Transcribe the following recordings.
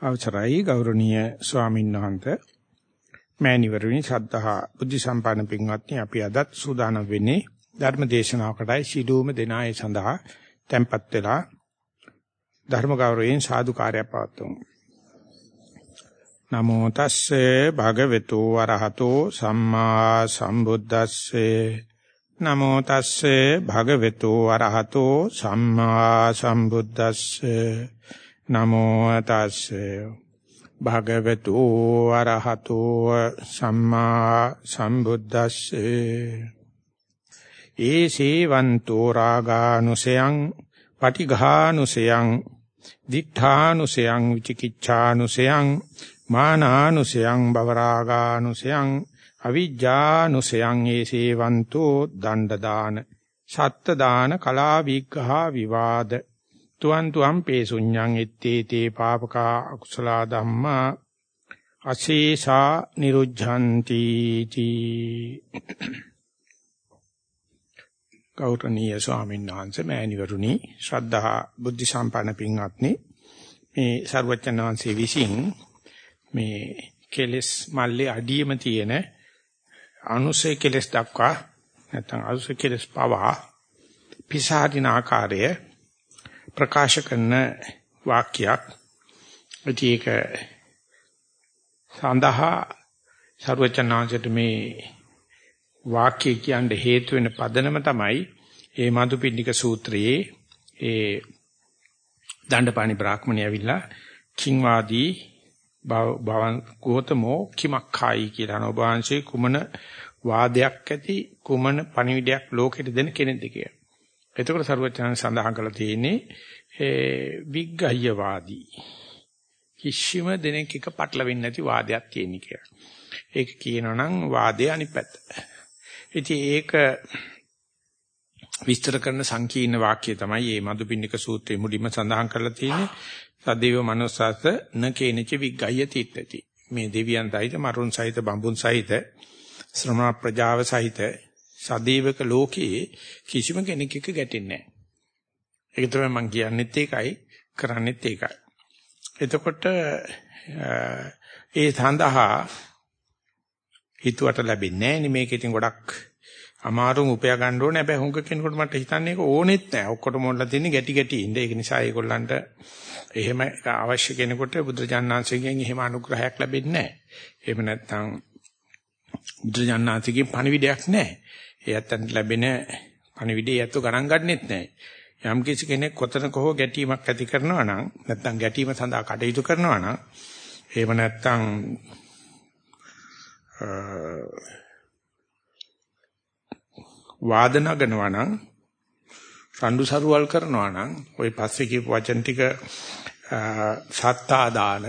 අවසරයි ගෞරවනීය ස්වාමීන් වහන්සේ මෑණිවරුනි ශ්‍රද්ධහා බුද්ධ සම්පන්න පින්වත්නි අපි අදත් සූදානම් වෙන්නේ ධර්ම දේශනාවකටයි සිළුම දෙනායේ සඳහා tempත් වෙලා ධර්ම ගෞරවයෙන් සාදුකාරය පවත්වමු. නමෝ තස්සේ භගවතු වරහතෝ සම්මා සම්බුද්දස්සේ. නමෝ තස්සේ භගවතු වරහතෝ සම්මා සම්බුද්දස්සේ. නමෝ තස්සේ භගවතු අරහතෝ සම්මා සම්බුද්දස්සේ. ඒසේවන්තෝ රාගානුසයං පටිඝානුසයං දිඨානුසයං විචිකිච්ඡානුසයං මානානුසයං බවරාගානුසයං අවිජ්ජානුසයං ඒසේවන්තෝ දණ්ඩ දාන සත්ත දාන කලා විග්ඝහ විවාද තුවන් තුවම් පේසුඤ්ඤං එත්තේ තේ පාපකා අකුසල ධම්මා අශේෂා නිරුද්ධಂತಿ තී. ගෞතමීය ස්වාමීන් වහන්සේ මෑණිවරුනි ශ්‍රද්ධා බුද්ධ සම්පන්න පින්වත්නි මේ ਸਰුවචන වහන්සේ විසින් මේ කෙලස් මල්ලේ අඩියම තියෙන අනුසය කෙලස් දක්වා නැත්නම් අනුසය කෙලස් පවා පිසාදින ආකාරයේ ප්‍රකාශ කරන වාක්‍යයක්. ඒක සඳහා ਸਰවචනාංශයට මේ වාක්‍ය කියන්න හේතු වෙන පදනම තමයි ඒ මදුපිණ්ඩික සූත්‍රයේ ඒ දණ්ඩපාණි බ්‍රාහ්මණය ඇවිල්ලා කිංවාදී භවන් ගෝතමෝ කිමක්ඛායි කියලා නෝභාංශේ කුමන වාදයක් ඇති කුමන පණිවිඩයක් ලෝකෙට දෙන කෙනෙක්ද කියලා. එතකොට සරුවචන සඳහන් කරලා තියෙන්නේ විග්ගහ්‍යවාදී කිසිම දෙනෙක් එක පටලවෙන්නේ නැති වාදයක් තියෙන කියලා. ඒක කියනනම් වාදයේ අනිත් පැත්ත. ඉතින් ඒක විස්තර කරන සංකීර්ණ වාක්‍යය තමයි මේ මදුපින්නික සූත්‍රයේ මුලින්ම සඳහන් කරලා තියෙන්නේ. සදේව මනුස්සස න කේනච විග්ගහ්‍ය තීත්‍ත්‍ති. මේ දෙවියන් සහිත මරුන් සහිත බඹුන් සහිත ශ්‍රමණ ප්‍රජාව සහිත සදේවක ලෝකයේ කිසිම කෙනෙක් එක්ක ගැටෙන්නේ නැහැ. ඒක තමයි මම කියන්නෙත් ඒකයි කරන්නෙත් ඒකයි. එතකොට ඒ සඳහා හිතුවට ලැබෙන්නේ නැහැ නේ මේක ඉතින් ගොඩක් අමාරුම උපයා ගන්න ඕනේ. හැබැයි හුඟ කෙනෙකුට මට හිතන්නේ ඒක ඕනෙත් නැහැ. ඔක්කොටම මොනලා තින්නේ ගැටි ගැටි ඉන්න. ඒක නිසා ඒගොල්ලන්ට එහෙම අවශ්‍ය කෙනෙකුට බුදුජානනාංශයෙන් එහෙම අනුග්‍රහයක් ලැබෙන්නේ නැහැ. එහෙම නැත්නම් බුදුජානනාංශයෙන් පණිවිඩයක් නැහැ. එයත් ලැබෙන පණිවිඩය යැත්තු ගණන් ගන්නෙත් නැහැ. යම් කිසි කෙනෙක් කොතනක හෝ ගැටීමක් ඇති කරනවා නම් නැත්නම් ගැටීම සඳහා කටයුතු කරනවා නම් එහෙම නැත්නම් වාද නගනවා නම් රණ්ඩු සරුවල් කරනවා නම් ওই පස්සේ කියපු වචන ටික සත්තා දාන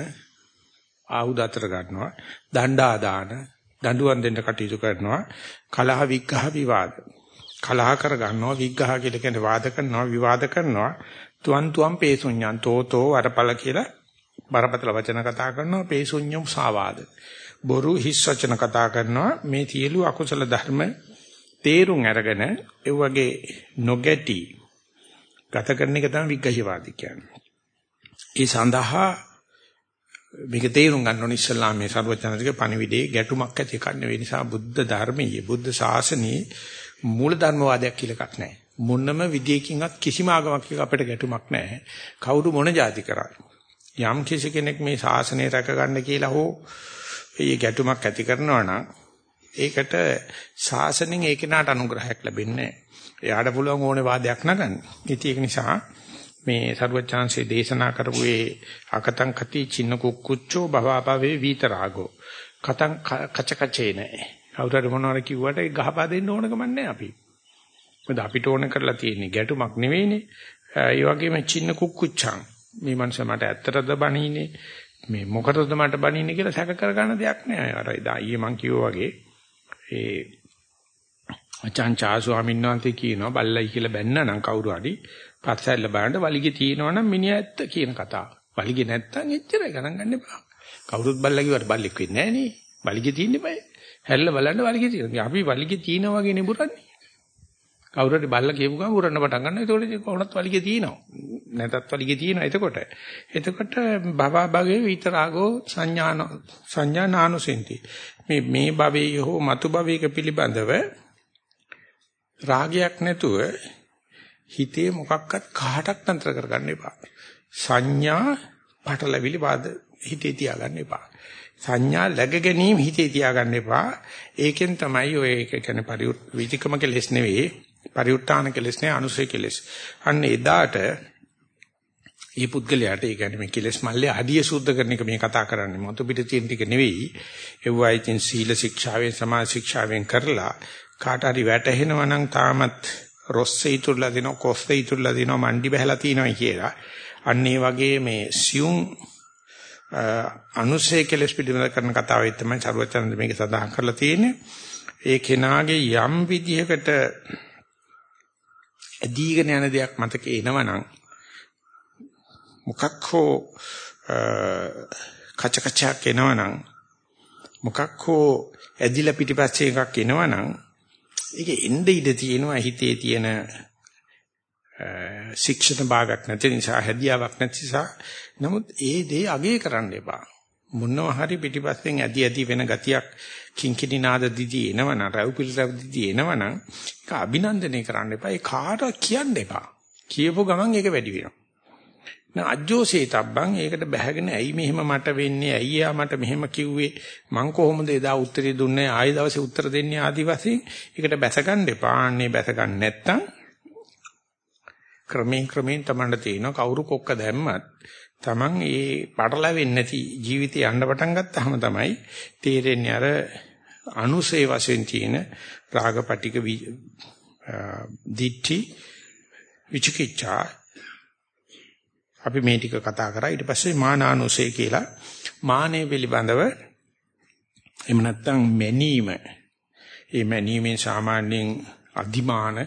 ආයුධ අතර ගන්නවා දණ්ඩා දාන දඬුවම් දෙන්න කටයුතු කරනවා. කලහ විග්ඝහ විවාද. කලහ කර ගන්නවා විග්ඝහ කියලා කියන්නේ වාද කරනවා විවාද කරනවා. තුවන් තුවන් පේසුඤ්ඤන් තෝතෝ වරපල කියලා බරපතල වචන කතා කරනවා. පේසුඤ්ඤම් සාවාද බොරු හිස් වචන කතා කරනවා. මේ සියලු අකුසල ධර්ම තේරුම් අරගෙන ඒ වගේ නොගැටි ගත කරන එක තමයි විග්ඝහවාදී කියන්නේ. ඒ සඳහා මේක තේරුම් ගන්න ඕන ඉස්සල්ලා මේ සර්වඥානික පණිවිඩේ ගැටුමක් ඇති එකක් නෙවෙයි නිසා බුද්ධ ධර්මයේ බුද්ධ ශාසනයේ මූල ධර්මවාදයක් කියලා එකක් නැහැ. මොනම විදියකින්වත් කිසිම ආගමක් එක අපිට ගැටුමක් නැහැ. කවුරු මොන જાති කරා. යම් කිසි කෙනෙක් මේ ශාසනය රැක ගන්න කියලා හෝ ඒ ගැටුමක් ඇති කරනවා නම් ඒකට ශාසනයෙන් ඒ කෙනාට අනුග්‍රහයක් ලැබෙන්නේ නැහැ. එයාට පුළුවන් ඕනේ වාදයක් නගන්න. ඉතින් ඒක නිසා මේ සරුවචාන්සේ දේශනා කරපු ඒ අකතං කති චින්න කුක්කුච්චෝ භවපවේ වීතරාගෝ. කතං කචකචේ නැහැ කවුරුහරි මොනවාර කිව්වට ඒ ගහපා දෙන්න ඕන ගමන් නැහැ අපි. මොකද අපිට ඕන කරලා තියෙන්නේ ගැටුමක් නෙවෙයිනේ. ඒ වගේම චින්න කුක්කුච්චං මේ මනුස්සයා මට ඇත්තටද බණීනේ මේ මොකටද මට බණීනේ කියලා සැක කර ගන්න දෙයක් නෑ. අර ඉදා ඊයේ මං කිව්වා වගේ ඒ අචාන් චා ස්වාමීන් වහන්සේ කියනවා බල්ලයි කියලා බැන්න නම් කවුරු හරි පස්සෙල්ල බලන්න වලිගේ තියෙනවනම් මිනිහා ඇත්ත කියන කතාව. වලිගේ නැත්තම් එච්චරයි ගණන් ගන්න එපා. කවුරුත් බල්ලා කිව්වට බල්ලෙක් වෙන්නේ නැහැ නේ. වලිගේ තියෙන්නේ බය. හැල්ල බලන්න වලිගේ තියෙනවා. අපි වලිගේ තියෙනා වගේ නෙබුරන්නේ. කවුරු හරි බල්ලා කියපු ගමන් උරන්න පටන් ගන්නවා. ඒතකොට කොහොමවත් වලිගේ තියෙනවා. නැතත් වලිගේ තියෙනවා. එතකොට එතකොට භව භගේ විතරාගෝ සංඥාන සංඥානානුසෙන්ති. මේ මේ භවයේ හෝ මතු භවයක පිළිබඳව රාගයක් නැතුව හිතේ මොකක්වත් කාටක් නතර කරගන්න එපා. සංඥා පටලවිලි වාද හිතේ තියාගන්න එපා. සංඥා läග ගැනීම හිතේ තියාගන්න එපා. ඒකෙන් තමයි ඔය ඒක කියන්නේ පරිවෘත් විචිකම කෙලස් නෙවෙයි. පරිඋත්තාන කෙලස් නේ අනුසය කෙලස්. අන්න එදාට මේ පුද්ගලයාට ඒ කියන්නේ මේ කෙලස් මල්ලේ අඩිය සුද්ධ කරන එක මේ කතා කරන්නේ. මොතු පිට තියෙන ටික නෙවෙයි. ඒවයි තින් සීල ශික්ෂාවෙන් සමාධි ශික්ෂාවෙන් කරලා කාට හරි වැටහෙනවා නම් තාමත් රොස්සේ ඉතුරුලා දෙනවා කොස්සේ ඉතුරුලා දෙනවා මණ්ඩි බහැලා තියෙනවා කියලා. අන්න ඒ වගේ මේ සියුම් අනුසේ කෙලස් පිළිබඳ කරන කතාවෙත් තමයි චරවචන්ද මේක සඳහන් කරලා තියෙන්නේ. ඒ කෙනාගේ යම් විදිහකට ඇදීගෙන යන දෙයක් මතක එනවනම් මොකක් හෝ කචකචක් එනවනම් මොකක් හෝ ඇදිලා පිටිපස්සේ එකක් එනවනම් ඒකේ එnde ඉඳ තියෙනවා හිතේ තියෙන ශික්ෂණ භාගයක් නැති නිසා හැදියාවක් නැති නිසා. නමුත් ඒ දේ අගේ කරන්න එපා. මොනවා හරි පිටිපස්සෙන් ඇදි ඇදි වෙන ගතියක් කිංකිණි නාද දිදී එනවනම් රව් පිළ රව් දිදී එනවනම් ඒක අභිනන්දනය කරන්න එපා. ඒ කාටවත් කියන්න එපා. කියපු ගමන් ඒක වැඩි වෙනවා. නෑ අජෝසේ තබ්බන් ඒකට බැහැගෙන ඇයි මෙහෙම මට වෙන්නේ ඇයි යා මට මෙහෙම කිව්වේ? මං කොහොමද එදා උත්තරේ දුන්නේ? ආයෙ දවසේ උත්තර දෙන්නේ ආදි වශයෙන්? ඒකට බැස ගන්න එපා. අනේ බැස ගන්න නැත්තම් ක්‍රමයෙන් ක්‍රමයෙන් තමන්ට තියෙන කවුරු කොක්ක දැම්මත් තමන් ඒ පටලැවෙන්නේ නැති ජීවිතය යන්න පටන් ගත්තාම තමයි තේරෙන්නේ අර අනුසේ වශයෙන් තියෙන රාගපටික දිට්ඨි විචිකිච්ඡා අපි මේ ටික කතා කරා. ඊට පස්සේ මානානුසේ කියලා. මානෙ පිළිබඳව එහෙම නැත්නම් මැනීම. ඒ මැනීමෙන් සාමාන්‍යයෙන් අදිමාන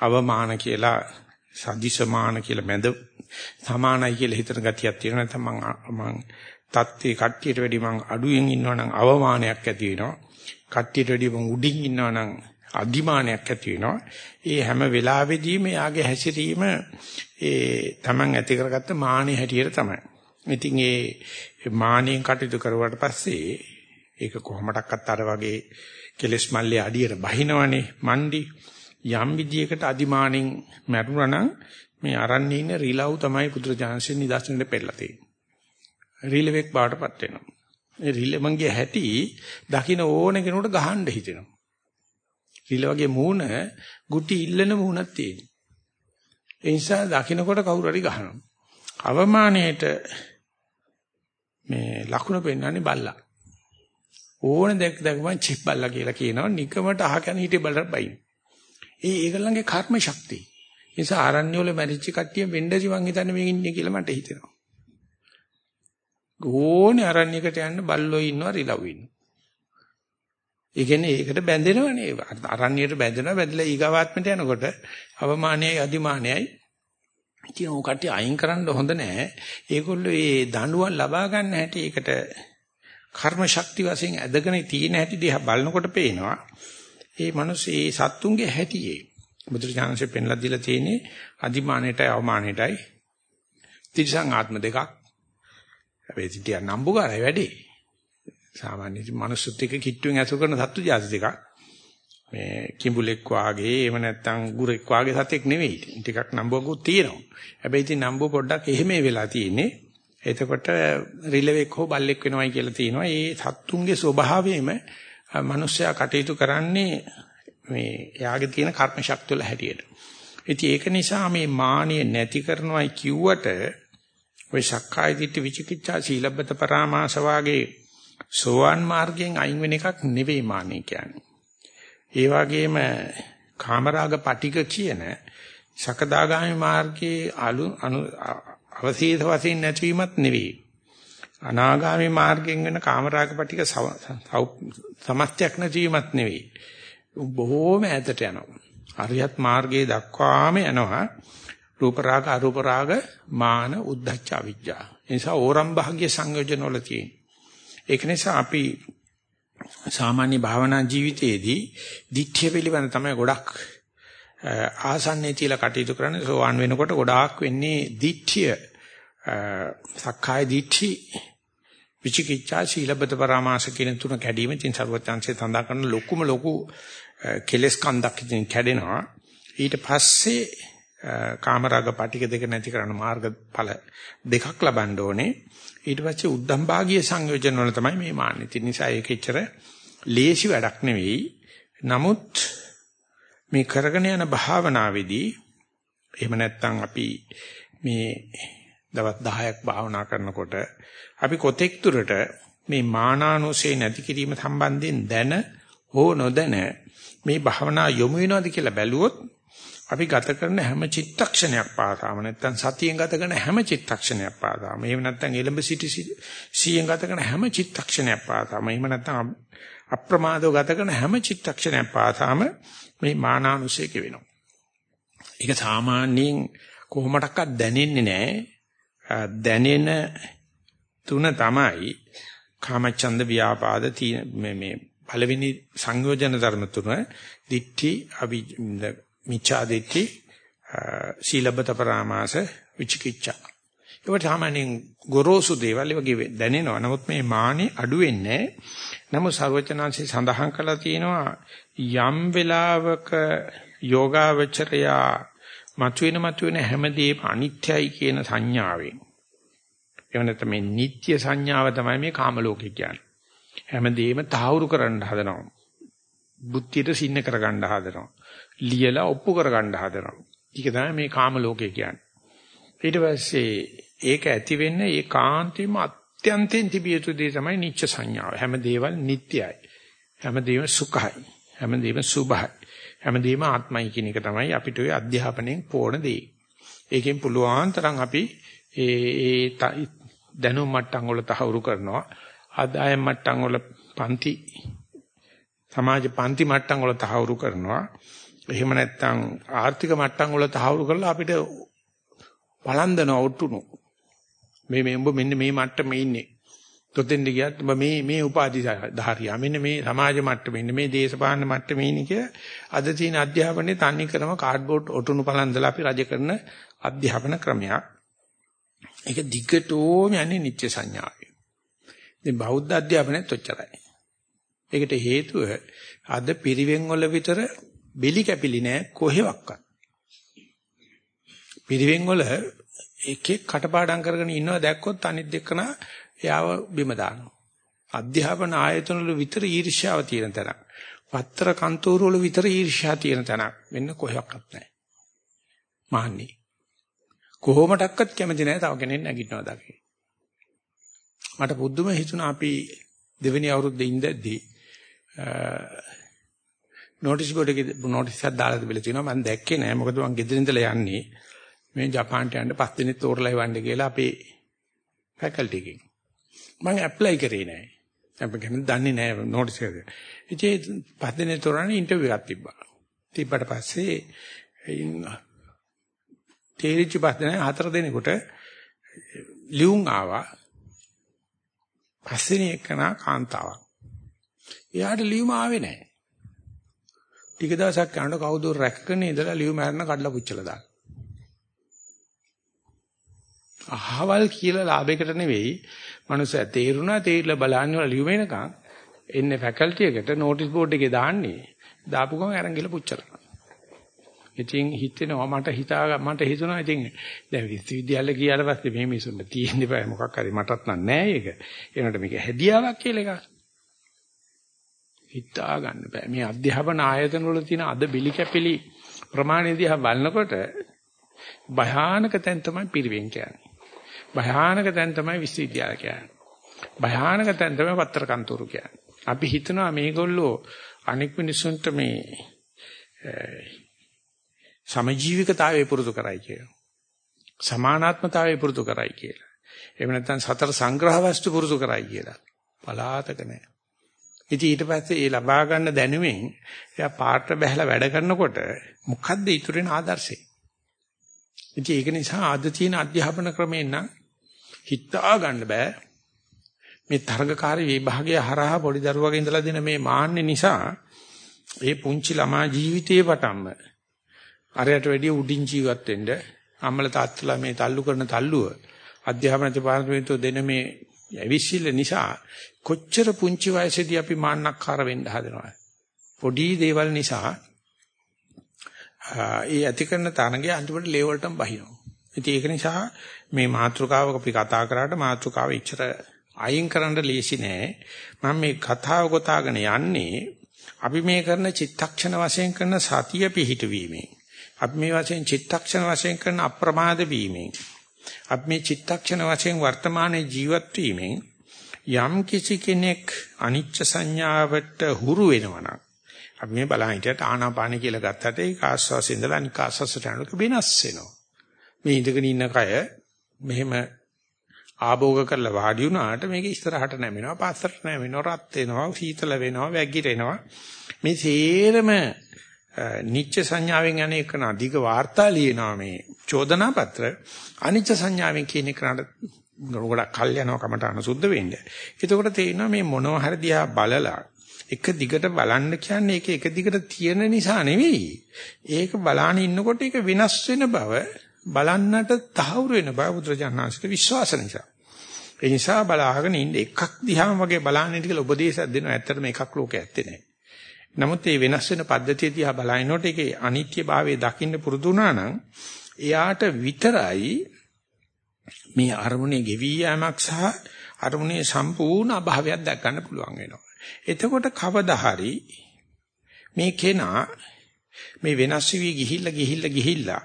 අවමාන කියලා සදිසමාන කියලා මැද සමානයි කියලා හිතන ගතියක් තියෙනවා. නැත්නම් මං මං තත්ත්වේ කට්ටියට වැඩි මං අඩුවෙන් ඉන්නවනම් අවමානයක් ඇති වෙනවා. කට්ටියට වැඩි මං උඩින් ඉන්නවනම් අදිමානයක් ඇති වෙනවා ඒ හැම වෙලාවෙදීම යාගේ හැසිරීම ඒ Taman ඇති කරගත්ත මානෙ හැටියට තමයි. ඉතින් ඒ මානෙන් කටයුතු කරුවාට පස්සේ ඒක කොහොමඩක්වත් අර වගේ කෙලස් මල්ලේ අඩියට බහිනවනේ මණ්ඩි යම් විදියකට අදිමානෙන් මැරුණා නම් මේ අරන්නේ ඉන්න රිලව් තමයි පුදුරජාන්සේ නිදර්ශනෙට පෙන්නලා තියෙන්නේ. රිලෙවෙක් බාටපත් වෙනවා. ඒ රිලෙමන්ගේ හැටි දකින්න ඕන කෙනෙකුට ගහන්න හිතෙනවා. රිල වගේ මූණ ගුටි ඉල්ලන මූණක් තියෙනවා. ඒ නිසා දකින්නකොට කවුරු හරි ගහනවා. අවමානයේට මේ ලකුණ පෙන්වන්නේ බල්ලා. ඕන දෙයක් දැකමන් චිප් බල්ලා කියලා කියනවා. නිකමට අහගෙන හිටිය බල්ලට බයින්. ඒ ඒගොල්ලන්ගේ කර්ම ශක්තිය. ඒ නිසා ආරණ්‍ය වල මැරිච්ච කට්ටිය වෙන්නදි මං හිතන්නේ මේ ඉන්නේ කියලා මට හිතෙනවා. ඕනේ ආරණ්‍යයකට යන්න බල්ලෝ ඉන්නවා රිලව් ඉන්නවා. ඒ කියන්නේ ඒකට බැඳෙනවනේ. අරණ්‍යයට බැඳෙනවා බැඳලා ඊගාවාත්මට යනකොට අවමානයයි අදිමානයයි ඉතින් ඕක කට්ටිය අයින් කරන්න හොඳ නෑ. ඒගොල්ලෝ මේ දඬුවම් ලබා ගන්න හැටි ඒකට කර්ම ශක්ති වශයෙන් ඇදගෙන තියෙන හැටි දිහා බලනකොට පේනවා. ඒ මිනිස්සු ඒ සත්තුන්ගේ හැටියේ බුදුරජාණන්සේ පෙන්ලා දීලා තියෙන්නේ අදිමානයටයි අවමානයටයි තිරිසන් ආත්ම දෙකක්. හැබැයි සිටියා නම්බුකාරයි වැඩේ. සාමාන්‍ය මිනිස්සුත් එක්ක කිට්ටුවෙන් ඇසු කරන සත්තු జాති දෙකක්. මේ කිඹුලෙක් වාගේ එහෙම නැත්නම් ගුරෙක් වාගේ සතෙක් නෙවෙයි. ටිකක් නම්බුවකුත් තියෙනවා. හැබැයි ඉතින් නම්බුව පොඩ්ඩක් එහෙම වෙලා තියෙන්නේ. එතකොට රිලෙවෙක් හෝ බල්ලෙක් වෙනවයි කියලා තියෙනවා. ඒ සත්තුන්ගේ ස්වභාවයම මිනිස්සයා කටයුතු කරන්නේ මේ යාගේ තියෙන කර්ම ශක්තිය වල හැටියට. ඉතින් ඒක නිසා මේ මානිය නැති කරනවායි කිව්වට ඔය සක්කාය දිට්ඨි විචිකිච්ඡා සීලබ්බත පරාමාස වාගේ සෝවාන් මාර්ගයෙන් අයින් වෙන එකක් නෙවෙයි මාන්නේ කියන්නේ. ඒ වගේම කාමරාග පටික කියන සකදාගාමි මාර්ගයේ අලු අවශේෂ වශයෙන් නැතිවීමත් නෙවෙයි. අනාගාමි මාර්ගයෙන් වෙන කාමරාග පටික සමස්තයක් නැතිවීමත් නෙවෙයි. බොහෝම ඈතට යනවා. අරියත් මාර්ගයේ දක්වාම යනවා. රූප රාග අරූප රාග මාන උද්ධච්ච අවිජ්ජා. ඒ නිසා ඕරම් භාග්‍ය සංයෝජන වල තියෙන. ඒක නිසා අපි සාමාන්‍ය භාවනා ජීවිතයේදී දික්ඨිය පිළිබඳ තමයි ගොඩක් ආසන්නයේ තියලා කටයුතු කරන්නේ. සෝවාන් වෙනකොට ගොඩාක් වෙන්නේ දිට්ඨිය සක්කාය දිට්ඨි විචිකිච්ඡා සීලබ්බත පරාමාස කියන තුන කැඩීම. තින් ਸਰවඥාන්සේ තඳා කරන ලොකුම ලොකු කෙලස් කන්දක් ඉතින් කැඩෙනවා. ඊට පස්සේ කාමරාග පටික දෙක නැති කරන මාර්ගඵල දෙකක් ලබන්න ඕනේ. ඊට පස්සේ උද්දම් භාගීය සංයෝජන වල තමයි මේ මාන්නේ. ඒ නිසා ඒක එච්චර ලේසි වැඩක් නෙවෙයි. නමුත් මේ කරගෙන යන භාවනාවේදී එහෙම නැත්නම් අපි මේ දවස් 10ක් භාවනා කරනකොට අපි කොතෙක් දුරට මේ මානානුසේ නැති කිරීම සම්බන්ධයෙන් දැන හෝ නොදැන මේ භාවනා යොමු වෙනවද කියලා බැලුවොත් අපි ගත කරන හැම චිත්තක්ෂණයක් පාසාම නැත්නම් සතියෙන් ගත කරන හැම චිත්තක්ෂණයක් පාසාම එහෙම නැත්නම් එලඹ සිටි සියෙන් ගත කරන හැම චිත්තක්ෂණයක් පාසාම එහෙම නැත්නම් අප්‍රමාදව ගත කරන හැම චිත්තක්ෂණයක් පාසාම මේ මානානුසයක වෙනවා. ඒක සාමාන්‍යයෙන් කොහොමඩක්වත් දැනෙන්නේ නැහැ. දැනෙන තුන තමයි කාමචන්ද ව්‍යාපාද මේ මේ පළවෙනි සංයෝජන ධර්ම තුන දිට්ඨි අවි මිච්ඡා දිට්ඨි සීලබ්බත පරාමාස විචිකිච්ඡා. ඒවට සාමාන්‍යයෙන් ගොරෝසු දේවල් වගේ දැනෙනවා. නමුත් මේ මානෙ අඩු වෙන්නේ නමුත් සර්වචනාංශي සඳහන් කළා තියෙනවා යම් වෙලාවක යෝගාවචරයා මතුවෙන මතුවෙන හැමදේම අනිත්‍යයි කියන සංඥාවෙන්. එහෙම නැත්නම් මේ නිට්ටය සංඥාව තමයි මේ කාම ලෝකේ කියන්නේ. හැමදේම තහවුරු කරන්න හදනවා. බුද්ධියට සින්න කරගන්න හදනවා. ලියලා ඔප්පු කරගන්න හදනවා. ඒක තමයි මේ කාම ලෝකය කියන්නේ. ඊට පස්සේ ඒක ඇති වෙන්නේ ඒ කාන්තේම අත්‍යන්තයෙන් තිබිය යුතු දේ තමයි නිච්ච සංඥාව. හැම දේවල් නිට්ටයයි. හැම දේම සුඛයි. හැම දේම සුභයි. හැම දේම ආත්මයි කියන එක තමයි අපිට ඔය අධ්‍යාපනයෙන් පෝණ දේ. ඒකෙන් පුළුවන් තරම් අපි ඒ දැනුම් මට්ටම් වල තහවුරු කරනවා. ආදායම් මට්ටම් වල පන්ති සමාජ පන්ති මට්ටම් වල තහවුරු කරනවා. එහෙම නැත්නම් ආර්ථික මට්ටම් වල තහවුරු කරලා අපිට වළඳන ඔට්ටුනු. මේ මේ උඹ මෙන්න මේ මට්ටමේ ඉන්නේ. තොතෙන්ද ගියත් උඹ මේ මේ උපාධි ධාරියා. මෙන්න මේ සමාජ මට්ටමේ ඉන්නේ මේ දේශපාලන මට්ටමේ ඉන්නේ කියලා අද තියෙන අධ්‍යාපනයේ තන්නේ කරම කාඩ්බෝඩ් ඔටුනු පළඳලා අපි රජ කරන අධ්‍යාපන ක්‍රමයක්. ඒක දිගටම යන්නේ නිත්‍ය සංඥාවේ. ඉතින් බෞද්ධ අධ්‍යාපනයත් ඔච්චරයි. ඒකට හේතුව අද පිරිවෙන් වල විතර බෙලි කැපිලි නෑ කොහෙවත්. පිරිවෙන් වල එකෙක් කටපාඩම් කරගෙන ඉන්නවා දැක්කොත් අනිත් දෙකන එයාව බිම දානවා. අධ්‍යාපන ආයතන වල විතර ඊර්ෂ්‍යාව තියෙන තැනක්. පත්‍ර කන්තෝරු වල විතර ඊර්ෂ්‍යා තියෙන තැනක්. වෙන කොහෙවත් නැහැ. මහන්නේ. කොහොමඩක්වත් කැමති නැහැ තව කෙනෙක් නැගිටිනවා දකි. මට පුදුම හිතුණා අපි දෙවෙනි අවුරුද්දේ ඉඳද්දී නොටිස් බෝඩ් එකේ නොටිස් එකක් දාලා තිබිලා තියෙනවා. මම දැක්කේ නෑ. මොකද මම ගෙදර ඉඳලා යන්නේ මේ ජපාන්ට යන්න පස් දිනෙත් තෝරලා ඉවන්න කියලා අපේ ෆැකල්ටි එකෙන්. මම ඇප්ලයි කරේ නෑ. අපි කියන්නේ දන්නේ නෑ නොටිස් එක. ඉතින් පස් දිනෙත් තෝරන්නේ ඉන්ටර්විව් එකක් තිබ්බා. තිබ්බට පස්සේ තේරිච්ච පස් දිනේ හතර දිනෙකට ලියුම් ආවා. පස්වෙනි එකන කාන්තාවක්. එයාට ලියුම ආවේ නෑ. ටික දවසක් යනකොට කවුද රැකගෙන ඉඳලා ලියු මැරන කඩලා පුච්චලා දාන. අහවල් කියලා ලාභයකට නෙවෙයි මනුස්සය තේරුණා තේරිලා බලන්නේ වල ලියු වෙනකන් එන්නේ ෆැකල්ටි එකට නෝටිස් බෝඩ් එකේ දාන්නේ දාපු ගමන් අරන් ගිහලා පුච්චලා. ඉතින් හිතෙනවා මට හිතා මට හිතුණා ඉතින් දැන් විශ්වවිද්‍යාලේ ගියාට පස්සේ මේ මිනිසුන්ට තියෙන්න බෑ මොකක් හරි මටත් නෑ ඒක. ඒනට මේක හැදියාවක් කියලා එකක්. හිතා ගන්න බෑ. මේ අධ්‍යාපන ආයතන වල තියෙන අද බිලි කැපිලි ප්‍රමාණය දිහා බලනකොට භයානක තැන් තමයි පිරිවෙන් කියන්නේ. භයානක තැන් තමයි විශ්වවිද්‍යාල කියන්නේ. භයානක තැන් තමයි පත්‍ර කන්තරු කියන්නේ. අපි හිතනවා මේගොල්ලෝ අනෙක් මිනිස්සුන්ට මේ සමජීවිකතාවය පුරුදු කරයි කියලා. සමානාත්මතාවය පුරුදු කරයි කියලා. එහෙම නැත්නම් සතර සංග්‍රහ වස්තු පුරුදු කරයි කියලා. පලාතක නැහැ. ඉතින් ඊට පස්සේ ඒ ලබා ගන්න දැනුමෙන් එයා පාට බහැලා වැඩ කරනකොට මොකද්ද ඉතුරු වෙන ආදර්ශය? ඉතින් ඒක නිසා අද තියෙන අධ්‍යාපන ක්‍රමයෙන් නම් හිතා ගන්න බෑ. මේ තරගකාරී විභාගය හරහා පොඩි දරුවගේ ඉඳලා දෙන මේ මාන්නේ නිසා ඒ පුංචි ළමා ජීවිතයේ පටන්ම අරයට වැඩිය උඩින් ජීවත් වෙන්න අම්මල තාත්තලා මේ තල්ලු කරන තල්ලුව අධ්‍යාපන දෙපාර්තමේන්තුව දෙන මේ ඇවිස්සිල්ල නිසා කොච්චර පුංචි වයසේදී අපි මාන්නක්කාර වෙන්න හදනවද පොඩි දේවල් නිසා ඒ ඇති කරන තරංගය අන්තිමට ලේවලටම බහිනවා. ඉතින් ඒක නිසා මේ මාතෘකාවක අපි කතා කරාට මාතෘකාව ඉච්චර අයින් කරන්න ලේසි නෑ. මම මේ කතාව ගොතාගෙන යන්නේ අපි මේ කරන චිත්තක්ෂණ වශයෙන් කරන සතිය පිහිටවීමෙන්. අපි මේ වශයෙන් චිත්තක්ෂණ වශයෙන් කරන අප්‍රමාද වීමෙන්. අපි මේ චිත්තක්ෂණ වශයෙන් වර්තමානයේ ජීවත් වීමෙන් යම් කිසි කෙනෙක් අනිච්ච සංඥාවට හුරු වෙනවනම් අපි මේ බලන් හිටියට ආනාපාන කියලා ගත්තට ඒක ආස්වාසෙ ඉඳලා අනික ආස්වාසට යනකොට වෙනස් වෙනවා. මේ ඉඳගෙන ඉන්න කය මෙහෙම ආභෝග කරලා වාඩි වුණාට මේක ඉස්සරහට නැමෙනවා පස්සට නැමෙනවා රත් වෙනවා සීතල වෙනවා වැගිරෙනවා මේ සේරම නිච්ච සංඥාවෙන් යන එක අධික වාර්තා ලියනවා මේ චෝදනා පත්‍ර අනිච්ච සංඥාවෙන් කියන එකට ගොඩක් කල් යනවා කමට අනුසුද්ධ වෙන්නේ. එතකොට තේිනවා මේ මොනවා හරි දිහා බලලා එක දිගට බලන්න කියන්නේ ඒක එක දිගට තියෙන නිසා නෙවෙයි. ඒක බලාන ඉන්නකොට ඒක වෙනස් වෙන බව බලන්නට තහවුරු වෙන බව බුදුරජාණන්සේට විශ්වාස නිසා. ඒ නිසා බලාගෙන ඉන්න එකක් දිහාම වගේ බලන්නේ කියලා උපදේශයක් දෙනවා. ඇත්තටම එකක් ලෝකයක් ඇත්තේ නැහැ. නමුත් මේ වෙනස් වෙන පද්ධතිය දිහා බලනකොට ඒකේ අනිත්‍ය භාවය දකින්න පුරුදු වුණා නම් එයාට විතරයි මේ අරමුණේ ගෙවි යෑමක් සහ අරමුණේ සම්පූර්ණ අභාවයක් දැක් ගන්න පුළුවන් වෙනවා. එතකොට කවදා හරි මේ කෙනා මේ වෙනස් වී ගිහිල්ලා ගිහිල්ලා ගිහිල්ලා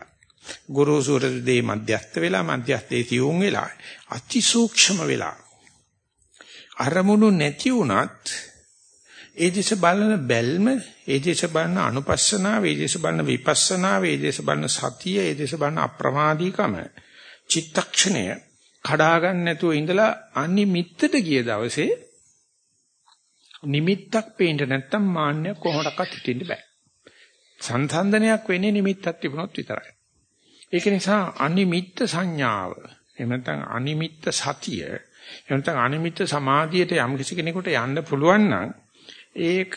ගුරුසුර දේ මධ්‍යස්ත වෙලා මධ්‍යස්තේ තියුම් වෙලා අතිසූක්ෂම වෙලා අරමුණු නැති වුණත් ඒ දිස බලන බැල්ම ඒ දිස බලන අනුපස්සනාව ඒ දිස බලන විපස්සනාව ඒ දිස බලන සතිය ඒ දිස බලන අප්‍රමාදීකම චිත්තක්ෂණය කඩා ගන්න නැතුව ඉඳලා අනිමිත්තට ගිය දවසේ නිමිත්තක් පේන්න නැත්තම් මාන්නයක් කොහොමඩක්වත් හිටින්න බෑ. සංසන්දනයක් වෙන්නේ නිමිත්තක් තිබුණොත් විතරයි. ඒක නිසා අනිමිත්ත සංඥාව එහෙම නැත්නම් අනිමිත්ත සතිය එහෙම නැත්නම් අනිමිත්ත සමාධියට යම් කිසි කෙනෙකුට යන්න පුළුවන් නම් ඒක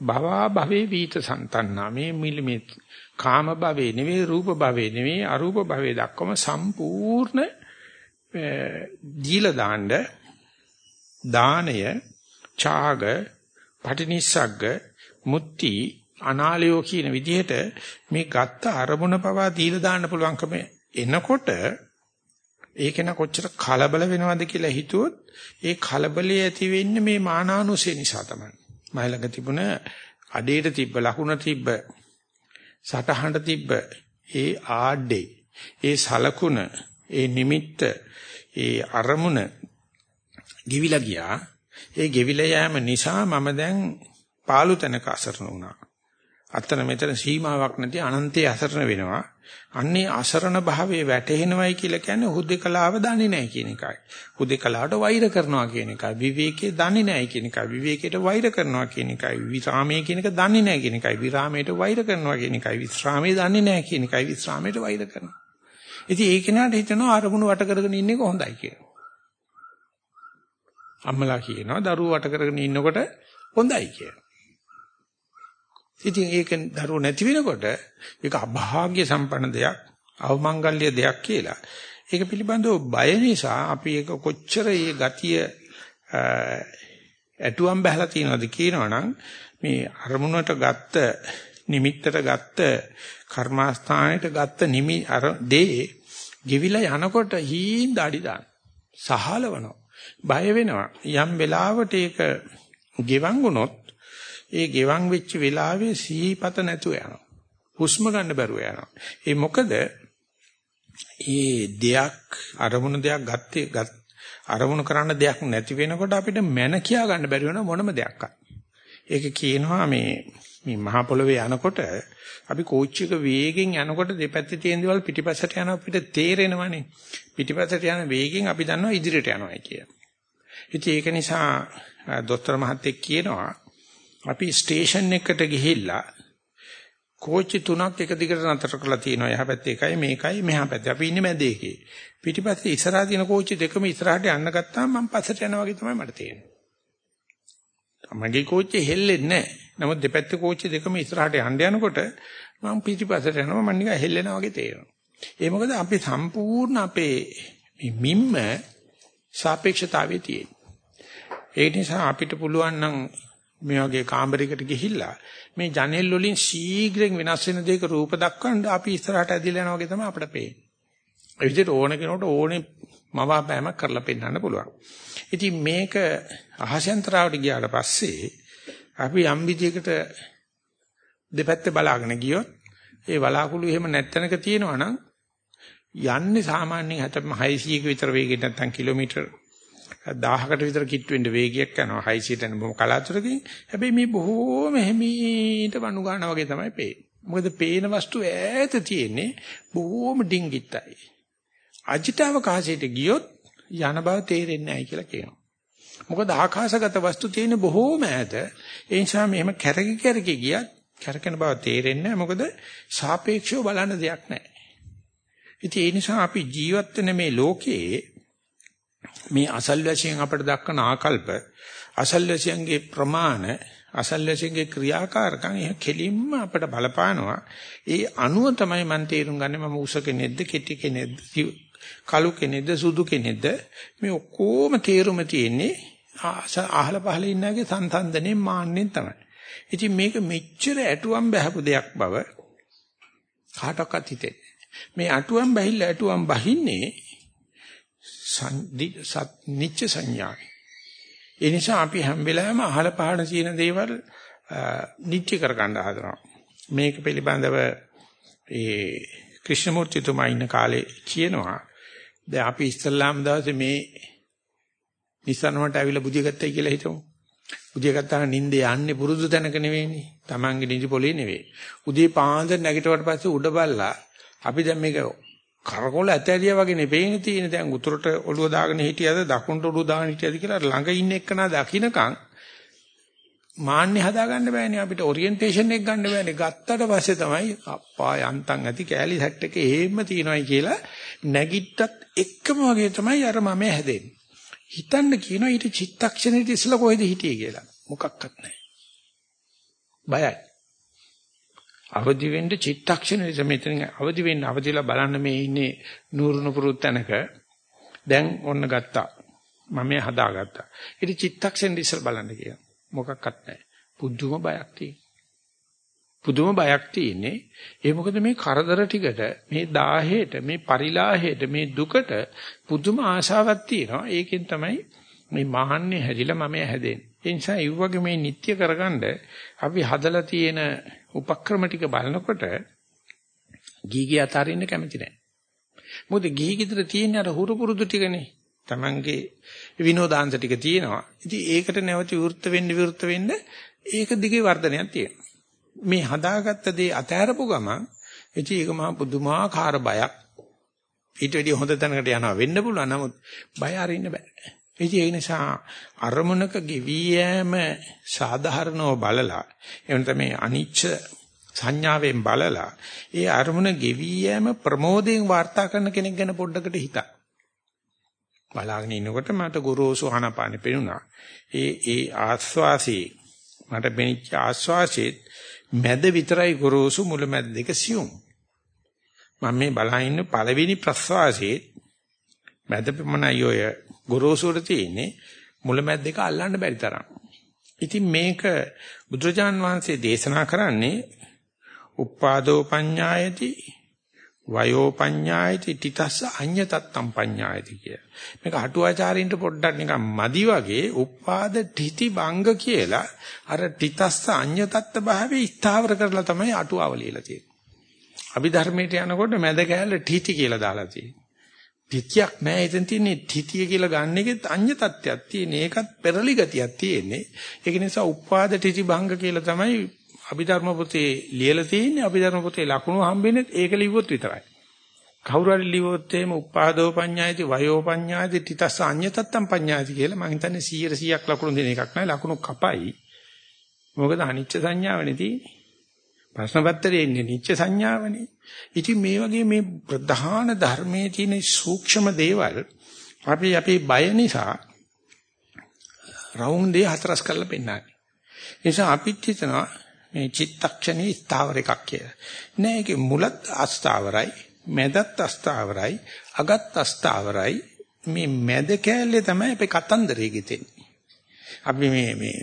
භවා භවේ වීත සන්තන්නා මේ මිලිමේ කාම භවේ නෙවෙයි රූප භවේ නෙවෙයි අරූප භවේ දක්වම සම්පූර්ණ දීලා දාන්න දාණය ඡාග, පටිනිස්සග්ග, මුත්‍ති, අනාලයෝ කියන විදිහට මේ ගත්ත අරමුණ පවා දීලා දාන්න පුළුවන්කම එනකොට ඒක න කොච්චර කලබල වෙනවද කියලා හිතුවොත් ඒ කලබලයේ ඇති වෙන්නේ මේ මානානුසය නිසා තමයි. මයිලඟ තිබුණ අඩේට තිබ්බ ලකුණ තිබ්බ සටහනට තිබ්බ ඒ ආඩේ ඒ සලකුණ ඒ නිමිත්ත ඒ අරමුණ ගිවිලා ගියා ඒ ගෙවිලා යෑම නිසා මම දැන් පාළු තැනක අසරණ වුණා. අතන මෙතන සීමාවක් නැති අනන්තයේ අසරණ වෙනවා. අන්නේ අසරණ භාවයේ වැටෙනවයි කියලා කියන්නේ හුදේකලාව දන්නේ නැහැ කියන එකයි. හුදේකලාවට වෛර කරනවා කියන එකයි. විවේකයේ දන්නේ නැහැ කියන එකයි. විවේකයට වෛර කරනවා කියන එකයි. විරාමයේ කියන එක දන්නේ නැහැ කියන එකයි. විරාමයට වෛර කරනවා කියන එකයි. විශ්‍රාමයේ දන්නේ නැහැ කියන එකයි. විශ්‍රාමයට වෛර කරනවා. ඉතින් ඒ කෙනාට හිතෙනවා අරමුණු වට කරගෙන ඉන්න එක හොඳයි කියලා. අම්මලා කියනවා දරුවෝ වට කරගෙන ඉන්නකොට හොඳයි කියලා. ඉතින් ඒක දරුවෝ නැති වෙනකොට ඒක අභාග්‍ය සම්පන්න දෙයක්, අවමංගල්‍ය දෙයක් කියලා. ඒක පිළිබඳව බය නිසා අපි ඒක කොච්චර මේ ගතිය ඇටුවම් බහලා තියනවද කියනවනම් මේ අරමුණට ගත්ත නිමිත්තට ගත්ත කර්මාස්ථානයට ගත්ත නිමි අර දේ ගෙවිලා යනකොට හීන් දාඩි දාන සහලවනවා බය වෙනවා. යම් වෙලාවට ඒක ගෙවන් වුණොත් ඒ ගෙවන් වෙච්ච වෙලාවේ සීපත නැතුව යනවා. හුස්ම ගන්න බැරුව යනවා. ඒ මොකද ඒ දෙයක් අරමුණු දෙයක් ගත්තේ අරමුණු කරන්න දෙයක් නැති වෙනකොට අපිට මන කියා ගන්න බැරි වෙන මොනම දෙයක්වත්. ඒක කියනවා මේ මේ මහ පොළවේ යනකොට අපි කෝච්චි එක වේගෙන් යනකොට දෙපැත්තේ තියෙන දේවල් පිටිපස්සට යන අපිට තේරෙනවනේ. පිටිපස්සට යන වේගෙන් අපි දන්නවා ඉදිරියට යනවා කියලා. ඉතින් ඒක නිසා දොස්තර මහත්තයෙක් කියනවා අපි ස්ටේෂන් එකට ගිහිල්ලා කෝච්චි තුනක් එක දිගට නතර කරලා තියෙනවා. එහා පැත්තේ එකයි මේකයි මෙහා පැත්තේ. අපි ඉන්නේ මැද එකේ. පිටිපස්සේ ඉස්සරහා තියෙන කෝච්චි දෙකම ඉස්සරහට යන්න ගත්තාම මම පස්සට යනවා වගේ තමයි මට තේරෙන්නේ. මගේ කෝච්චිය හෙල්ලෙන්නේ නැහැ. නමුත් දෙපැත්තේ කෝච්චි දෙකම ඉස්සරහට යන්න යනකොට මම පිටිපස්සට යනවා මම නිකන් හෙල්ලෙනා වගේ තේරෙනවා. ඒ මොකද අපි සම්පූර්ණ අපේ මිම්ම සාපේක්ෂතාවයේ තියෙන. ඒ නිසා අපිට පුළුවන් නම් මේ වගේ කාමරයකට ගිහිල්ලා මේ ජනෙල් වලින් ශීඝ්‍රයෙන් වෙනස් වෙන දෙයක රූප දක්වන්න අපි ඉස්සරහට ඇදිලා යනවා වගේ තමයි අපිට පේන්නේ. ඒ විදිහට ඕන කෙනෙකුට ඕනේ මවාපෑමක් කරලා පෙන්වන්න පුළුවන්. ඉතින් මේක අහසෙන්තරාවට ගියාට පස්සේ අපි යම් විදියකට දෙපැත්තේ බලාගෙන ගියොත් ඒ බලාකුළු එහෙම නැත්තනක තියෙනවා නම් යන්නේ සාමාන්‍යයෙන් 600ක විතර වේගයෙන් නැත්නම් කිලෝමීටර් 1000කට විතර කිට් වෙන්න වේගයක් යනවා 600ට යන බොහොම කලාතුරකින් හැබැයි මේ බොහෝම හිමීට වණු ගන්නවා වගේ තමයි පේන්නේ මොකද පේන වස්තු ඈත තියෙන්නේ බොහොම ඩිංගිත්තයි අජිතාවකාශයට ගියොත් යන බව තේරෙන්නේ නැහැ කියලා කියනවා. මොකද ආකාශගත වස්තු තියෙන බොහෝම ඈත. ඒ නිසා මෙහෙම කැරකි කැරකි ගියත් කැරකෙන බව තේරෙන්නේ නැහැ. මොකද සාපේක්ෂව බලන්න දෙයක් නැහැ. ඉතින් ඒ නිසා අපි ජීවත් වෙන මේ ලෝකයේ මේ අසල්වැසියෙන් අපට දක්වන ආකල්ප අසල්වැසියන්ගේ ප්‍රමාණ අසල්වැසියන්ගේ ක්‍රියාකාරකම් එහෙ කෙලින්ම අපට බලපානවා. ඒ අනුව තමයි මම තේරුම් ගන්නේ මම උස කෙනෙක්ද කෙටි කෙනෙක්ද කළු කෙනෙක්ද සුදු කෙනෙක්ද මේ ඔක්කොම තේරුම තියෙන්නේ අහල පහල ඉන්නගේ සංසන්දනේ මාන්නෙන් තමයි. ඉතින් මේක මෙච්චර ඇටුවම් බහපු දෙයක් බව කාටවත් හිතෙන්නේ. මේ අටුවම් බහිල්ල ඇටුවම් බහින්නේ නිච්ච සංඥායි. ඒ නිසා අපි හැම වෙලාවෙම අහල පහල තියෙන දේවල් නිත්‍ය කර ගන්න හදනවා. මේක පිළිබඳව ඒ ක්‍රිෂ්ණමූර්තිතුමා ඉන්න කාලේ කියනවා දැන් අපි ඉස්ලාම් දවසේ මේ නිසනවට ඇවිල්ලා බුදිය ගත්තයි කියලා හිතමු. බුදිය ගත්තාම නිින්දේ යන්නේ පුරුදු තැනක නෙවෙයිනේ. Tamange නිදි පොලේ නෙවෙයි. උදේ පාන්දර නැගිටවට පස්සේ උඩ බල්ලා අපි දැන් මේක කරකොල ඇතැරියා වගේ නෙපේන තියෙන දැන් උතුරට ඔළුව දාගෙන හිටියද දකුණට ඔළුව දාගෙන හිටියද කියලා ළඟ ඉන්න එක්කනා දකින්නකම් මාන්නේ හදාගන්න බෑනේ අපිට. ඔරියන්ටේෂන් එක ගන්න බෑනේ. ගත්තට පස්සේ තමයි අප්පා යන්තම් ඇති කෑලි සැට් එක එහෙම තියෙනවයි කියලා නැගිට්ටත් එක්කම වගේ තමයි අර මම හැදෙන්නේ. හිතන්න කියනවා ඊට චිත්තක්ෂණෙට ඉස්සලා කොහෙද හිටියේ කියලා. මොකක්වත් නැහැ. බයයි. අවදි වෙන්න චිත්තක්ෂණෙ මෙතන අවදි වෙන්න අවදිලා බලන්න මේ ඉන්නේ නూరుණු පුරුත් තැනක දැන් ඔන්න ගත්තා මම මේ හදාගත්තා ඊට චිත්තක්ෂණෙ ඉස්සලා බලන්න කියලා මොකක්වත් නැහැ. පුදුම බයක් තියෙන. පුදුම බයක් තියෙන්නේ. ඒ මොකද මේ කරදර ටිකට, මේ දාහයට, මේ පරිලාහයට, මේ දුකට පුදුම ආශාවක් තියෙනවා. ඒකෙන් තමයි මේ මහන්නේ හැදිලා මම හැදෙන්නේ. ඒ නිසා ඒ වගේ මේ නිත්‍ය කරගන්න අපි හදලා තියෙන උපක්‍රම ටික බලනකොට ගීගී අතාරින්න කැමති නැහැ. මොකද ගිහි ගෙදර තියෙන අර හුරු පුරුදු ටිකනේ. Tamange විනෝදාංශ ටික තියෙනවා. ඉතින් ඒකට නැවත විවෘත වෙන්න විවෘත වෙන්න ඒක දිගේ වර්ධනයක් තියෙනවා. මේ හදාගත්ත දේ අතහැරපු ගමන් ඉතින් ඒක මහා පුදුමාකාර බයක්. ඊට වැඩිය හොඳ තැනකට යනවා වෙන්න පුළුවන්. නමුත් බය අරින්න බෑ. ඉතින් ඒ නිසා අරමුණක ගෙවි යෑම සාධාරණව බලලා එවන තමයි අනිච්ච සංඥාවෙන් බලලා ඒ අරමුණ ගෙවි යෑම ප්‍රමෝදයෙන් වාර්තා කරන කෙනෙක් ගැන පොඩ්ඩකට හිතන්න. බලාගෙන ඉනකොට මට ගොරෝසු ආනාපානෙ පෙනුණා. ඒ ඒ ආස්වාසේ මට පෙනිච්ච ආස්වාසේ මැද විතරයි ගොරෝසු මුල මැද දෙක සියුම්. මම මේ බලහින්න පළවෙනි ප්‍රස්වාසයේ මැද පමණයි ඔය ගොරෝසුර තියෙන්නේ මුල මැද දෙක අල්ලන්න බැරි තරම්. ඉතින් මේක බුදුරජාන් වහන්සේ දේශනා කරන්නේ උපාදෝ පඤ්ඤායති වයෝ පඤ්ඤායති තිතස්ස අඤ්ඤතත්තම් පඤ්ඤායති කිය. මේක අටුවාචාරින්ට පොඩ්ඩක් නිකන් මදි වගේ උපාද තිති බංග කියලා අර තිතස්ස අඤ්ඤතත්ත භාවයේ ස්ථාවර කරලා තමයි අටුවාව ලියලා තියෙන්නේ. අභිධර්මයට යනකොට මැද කෑල්ල තිති කියලා දාලා තියෙන්නේ. තිතියක් නෑ එතන තියෙන්නේ තිතිය කියලා ගන්න එකෙත් අඤ්ඤ තත්ත්වයක් තියෙන. ඒකත් පෙරලි ගතියක් තියෙන්නේ. ඒක නිසා උපාද තිති බංග කියලා තමයි අභිධර්ම පොතේ ලියලා තියෙන්නේ අභිධර්ම පොතේ ලකුණු හම්බෙන්නේ ඒක ලිව්වොත් විතරයි. කවුරු හරි ලිව්වොත් එහෙම උපාදෝ පඤ්ඤායති වයෝ පඤ්ඤායති තිතස්ස අඤ්ඤතත්තම් පඤ්ඤායති කියලා මම හිතන්නේ 100 100ක් ලකුණු දෙන එකක් නෑ ලකුණු කපයි. මොකද අනිච්ච සංඥාවනේ තියෙන්නේ. ප්‍රශ්න පත්‍රයේ ඉන්නේ නිච්ච සංඥාවනේ. ඉතින් මේ වගේ මේ ප්‍රධාන ධර්මයේ තියෙන සූක්ෂම දේවල් අපි අපේ බය නිසා රවුම් දෙය හතරස් කරලා පෙන්නන්නේ. ඒ නිසා අපිත් හිතනවා මේ චිත්තක්ෂණේ ස්ථාවර එකක් කියලා. නෑ ඒකේ මුලත් අස්ථාවරයි, මැදත් අස්ථාවරයි, අගත් අස්ථාවරයි. මේ මැද කෑල්ලේ තමයි අපේ කතන්දරේ ගෙතෙන්නේ. අපි මේ මේ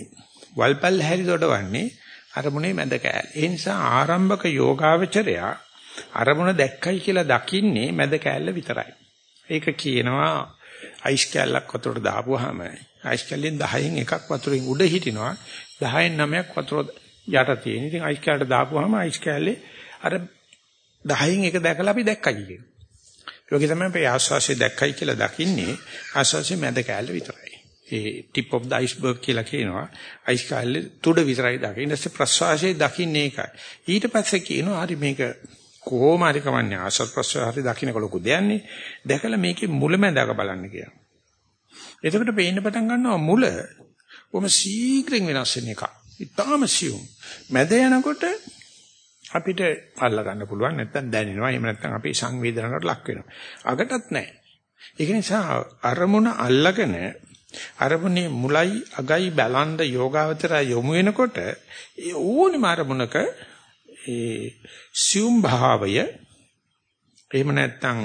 වල්පල් හැරි දොඩවන්නේ අරමුණේ මැද කෑල්ල. ඒ නිසා ආරම්භක යෝගාවචරයා අරමුණ දැක්කයි කියලා දකින්නේ මැද කෑල්ල විතරයි. ඒක කියනවා අයිස් කෑල්ලක් වතුරට දාපුවාම අයිස් කෑල්ලෙන් 10න් එකක් වතුරෙන් උඩ හිටිනවා 10න් 9ක් වතුර යට තියෙන. ඉතින් අයිස් කෑල්ලට දාපුවාම අයිස් කෑල්ලේ අර 10න් එක දැකලා අපි දැක්කයි කියන්නේ. ඒ වගේ තමයි අපි ආස්වාසිය දැක්කයි කියලා දකින්නේ ආස්වාසිය මැද කෑල්ල විතරයි. ඒ tip of the iceberg කියලා කියනවා. අයිස් කෑල්ලේ තුඩ විතරයි දකින්නේ. ඊට පස්සේ ප්‍රස්වාසයේ දකින්නේ ඒකයි. ඊට පස්සේ කියනවා හරි මේක කොහොම හරි කමන්නේ ආස්වාද ප්‍රස්වාස හරි දකින්නක ලොකු දෙයක්නේ. දැකලා මේකේ මුලැමැදක බලන්න කියනවා. එතකොට පේන්න පටන් ගන්නවා මුල කොහොම ශීඝ්‍රයෙන් වෙනස් වෙන එකක්. ඉතාම සියුම්. මැද යනකොට අපිට අල්ල ගන්න පුළුවන් නැත්නම් දැනෙනවා. එහෙම නැත්නම් අපි සංවේදනකට ලක් වෙනවා. අගටත් නැහැ. ඒක නිසා අරමුණ අල්ලගෙන අරමුණේ මුලයි අගයි බලන්ද යෝගාවචරය යොමු වෙනකොට ඒ ඕනෙම අරමුණක ඒ සියුම් භාවය එහෙම නැත්නම්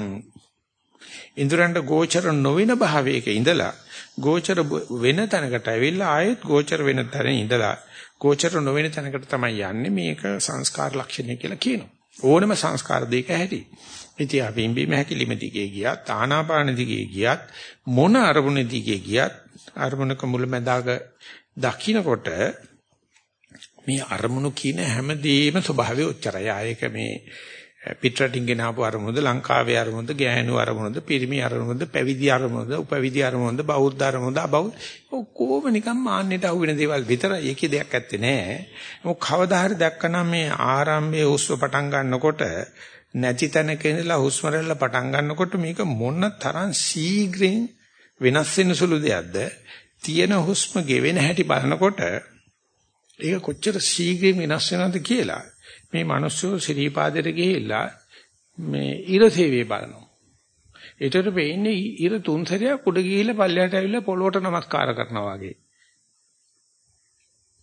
ඉන්ද්‍රයන්ට ගෝචර නොවන භාවයක ඉඳලා ගෝචර වෙන තැනකට ඇවිල්ලා ආයෙත් ගෝචර වෙන තැන ඉඳලා ගෝචර නොවන තැනකට තමයි යන්නේ මේක සංස්කාර ලක්ෂණය කියලා කියනවා. ඕනම සංස්කාර දෙක ඇති. ඉතින් අපි ඉම්බීම හැකිලිම දිගේ ගියත් ආනාපාන දිගේ ගියත් මොන අරමුණ දිගේ ගියත් අරමුණක මුලැමැදාක දකින්නකොට මේ අරමුණු කියන හැමදේම ස්වභාවය උච්චරය. ආයක මේ පිටරටින් ගෙන ආපු අරමුණද ලංකාවේ අරමුණද ගෑනු අරමුණද පිරිමි අරමුණද පැවිදි අරමුණද උපවිදි අරමුණද බෞද්ධ අරමුණද අබෞද්ධ ඔක්කොම නිකන් මාන්නයට අහු වෙන දේවල් විතරයි. ඒකේ දෙයක් ඇත්තේ නෑ. මොක කවදා හරි දැක්කනම් මේ ආරම්භයේ හුස්ම පටන් ගන්නකොට නැති තැනක ඉඳලා හුස්ම රැල්ල පටන් ගන්නකොට මේක මොන තරම් ශීඝ්‍රයෙන් වෙනස් වෙන සුළු දෙයක්ද? තියෙන හුස්ම ගෙවෙන හැටි බලනකොට ඒක කොච්චර ශීඝ්‍රයෙන් වෙනස් වෙනවද කියලා මේ මිනිස්සු ශ්‍රීපාදයට ගිහිල්ලා මේ ඉර සේවය බලනවා. ඒතර වෙන්නේ ඉර තුන් සැරයක් උඩ ගිහිල්ලා පල්ලයට ඇවිල්ලා පොළොවට නමස්කාර කරනවා වගේ.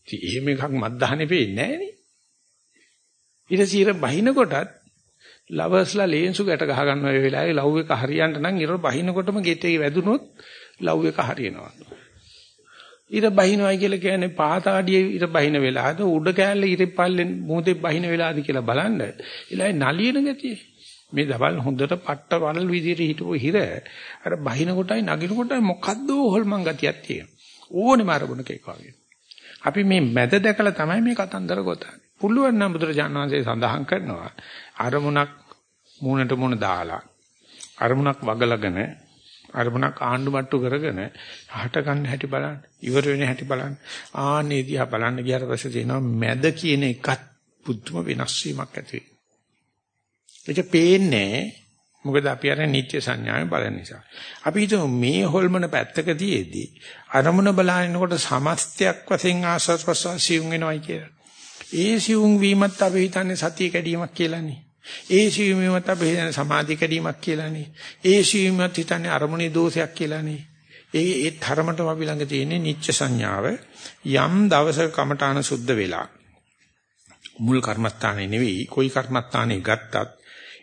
ඉතින් එහෙම එකක් මත්දහනේ වෙන්නේ නැහැ නේ. ඊට සීර බහිනකොටත් ලවර්ස්ලා ලේන්සු ගැට ගහ ගන්න ඔය වෙලාවේ ලව් එක හරියන්න නම් ඉර බහිනකොටම ගෙටේ වැදුනොත් ලව් එක හරියනවා. ඉර බහිනවයි කියලා කියන්නේ පහතාඩියේ ඉර බහින වෙලාවද උඩ කෑල්ල ඉර පල්ලෙන් මොහොතේ බහින වෙලාවද කියලා බලන්න. ඊළඟ නලියන ගතිය. මේ දවල් හොඳට පට්ට වලල් විදියට හිටපු හිර අර බහින කොටයි නගින කොටයි මොකද්ද හොල්මන් ගතියක් තියෙනවා. ඕනෙම අරමුණක එක වගේ. අපි මේ මැද දැකලා තමයි මේ කතන්දර ගොතන්නේ. පුළුවන් නම් බුදුරජාණන් වහන්සේ සඳහන් කරනවා අරමුණක් මූණට මූණ දාලා අරමුණක් වගලගෙන අරමුණක් ආණ්ඩු මට්ටු කරගෙන හට ගන්න හැටි බලන්න ඉවර වෙන හැටි බලන්න. ආන්නේ දිහා බලන්න ගියාට පස්සේ තියෙනවා මැද කියන එකත් පුදුම වෙනස් වීමක් ඇති වෙනවා. ඒක පේන්නේ මොකද අපි අර නිත්‍ය සංඥාවෙන් බලන නිසා. අපි හිතමු මේ හොල්මන පැත්තක තියේදී අරමුණ බලනකොට සමස්තයක් වශයෙන් ආස්වාද ප්‍රසවාස සියුම් වෙනවයි කියලා. ඒ සියුම් වීමත් අපි හිතන්නේ සතිය කැඩීමක් කියලානේ. ඒ ශීමීමත් අපි හිතන සමාධි කැඩීමක් කියලානේ. ඒ ශීමීමත් හිතන්නේ අරමුණේ දෝෂයක් කියලානේ. ඒ ඒ ධර්මතම අපි ළඟ තියෙන නිච්ච සංඥාව යම් දවසක කමඨාන සුද්ධ වෙලා මුල් කර්මස්ථානේ නෙවෙයි කොයි කර්මස්ථානේ ගත්තත්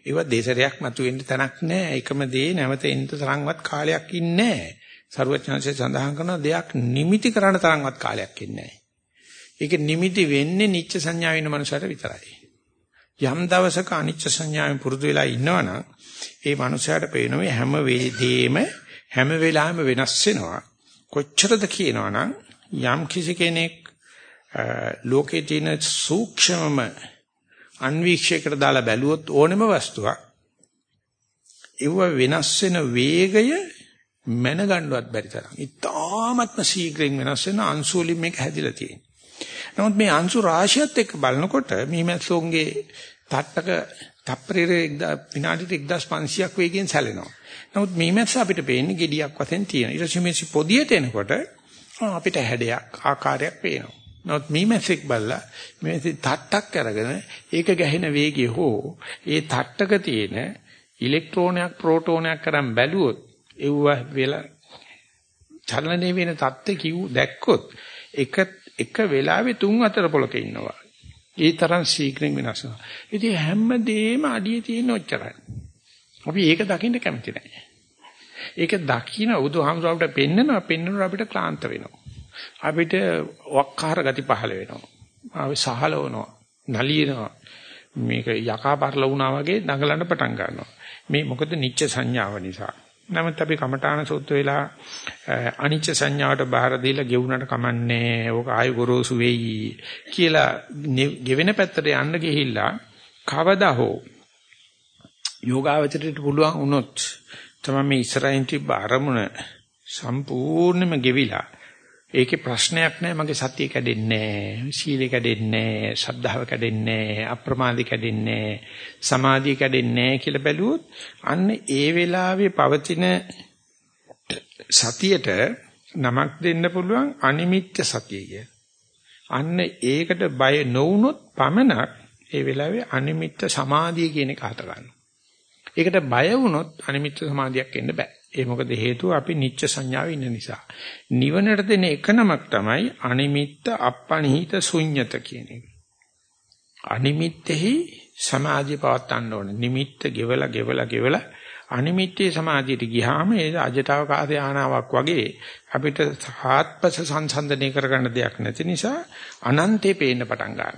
ඒව දේශරයක් මතුවෙන්න තැනක් නැහැ. එකම දේ නැවත එන්න තරම්වත් කාලයක් ඉන්නේ නැහැ. සරුවචනසේ සඳහන් කරන දෙයක් නිමිති කරන්න තරම්වත් කාලයක් ඉන්නේ නැහැ. ඒක නිමිති වෙන්නේ නිච්ච සංඥා වෙන මනුස්සයට විතරයි. යම් දවසක අනිච්ච සංඥාවෙන් පුරුදු වෙලා ඉන්නවනම් ඒ මනුස්සයාට පේනවා හැම වේදේම හැම වෙලාවෙම වෙනස් වෙනවා. කොච්චරද කියනවනම් යම් කිසි කෙනෙක් ලෝකේ තියෙන සූක්ෂමම අන්වීක්ෂයකට දාලා බැලුවොත් ඕනෙම වස්තුවක් ඒව වෙනස් වෙන වේගය මැනගන්නවත් බැරි තරම්. ඉතාමත්ම ශීඝ්‍රයෙන් වෙනස් වෙන අංශු වලින් මේක හැදිලා තියෙනවා. නමුත් මේ අංශු රාශියත් එක්ක බලනකොට මීමැස්සෝන්ගේ තට්ටක තප්පරේ විනාඩියට 1500ක් වේගයෙන් සැලෙනවා. නමුත් මීමැස්ස අපිට පේන්නේ gediyak වශයෙන් තියෙන. ඊට පස්සේ මේ පොදියට එනකොට අපිට හැඩයක් ආකාරයක් පේනවා. නමුත් මීමැස්සෙක් බල්ලා මේ තට්ටක් අරගෙන ඒක ගැහෙන වේගය හෝ ඒ තට්ටක තියෙන ඉලෙක්ට්‍රෝනයක් ප්‍රෝටෝනයක් කරන් බැලුවොත් ඒව වෙලා චලනයේ වෙන தත්ත්ව කිව් දැක්කොත් එක එක වෙලාවෙ තුන් හතර පොලක ඉන්නවා. ඒ තරම් ශීඝ්‍රයෙන් වෙනස් වෙනවා. ඉතින් හැමදේම අඩියේ තියෙන ඔච්චරයි. අපි ඒක දකින්න කැමති නැහැ. ඒක දකින්න බුදුහාමුදුරුවන්ට පෙන්නනවා පෙන්නනවා අපිට ක්ලාන්ත වෙනවා. අපිට වක්කාර ගති පහළ වෙනවා. ආවේ සහලවනවා. නලියනවා. මේක යකා පරල වුණා වගේ දඟලන්න පටන් ගන්නවා. මේ මොකද නිච්ච සංඥාව නිසා. නමුත් අපි කමඨාන සූත්‍ර වෙලා අනිච්ච සංඥාවට බාර දීලා ගෙවුනට කමන්නේ. ඕක ආයු ගොරෝසු වෙයි කියලා ගෙවෙන පැත්තට යන්න ගිහිල්ලා කවදා හෝ යෝගාවචරයට පුළුවන් වුණොත් තමයි මේ ඉස්සරහින් තිබ්බ අරමුණ සම්පූර්ණයෙන්ම ගෙවිලා ඒකේ ප්‍රශ්නයක් නැහැ මගේ සතිය කැඩෙන්නේ නැහැ සීලය කැඩෙන්නේ නැහැ ශ්‍රද්ධාව කැඩෙන්නේ නැහැ අප්‍රමාදී කැඩෙන්නේ නැහැ සමාධිය කැඩෙන්නේ නැහැ කියලා බැලුවොත් අන්න ඒ වෙලාවේ පවතින සතියට නමක් දෙන්න පුළුවන් අනිමිත්‍ය සතිය කිය. අන්න ඒකට බය නොවුනොත් පමණක් ඒ වෙලාවේ අනිමිත්‍ය සමාධිය කියන එක හට ගන්නවා. ඒකට බය වුණොත් අනිමිත්‍ය සමාධියක් එන්න බෑ. ඒ මොකද හේතුව අපි නිච්ච සංඥාවේ ඉන්න නිසා. නිවනට දෙන එක නමක් තමයි අනිමිත්ත අප්පනිහිත ශුන්්‍යත කියන එක. අනිමිත්තෙහි සමාධිය පවත්වන්න ඕනේ. නිමිත්ත ගෙවලා ගෙවලා ගෙවලා අනිමිත්තේ සමාධියට ගියාම ඒ අජටවකාශ ආනාවක් වගේ අපිට ආත්පස සංසන්දනය කරගන්න දෙයක් නැති නිසා අනන්තේ පේන්න පටන් ගන්නවා.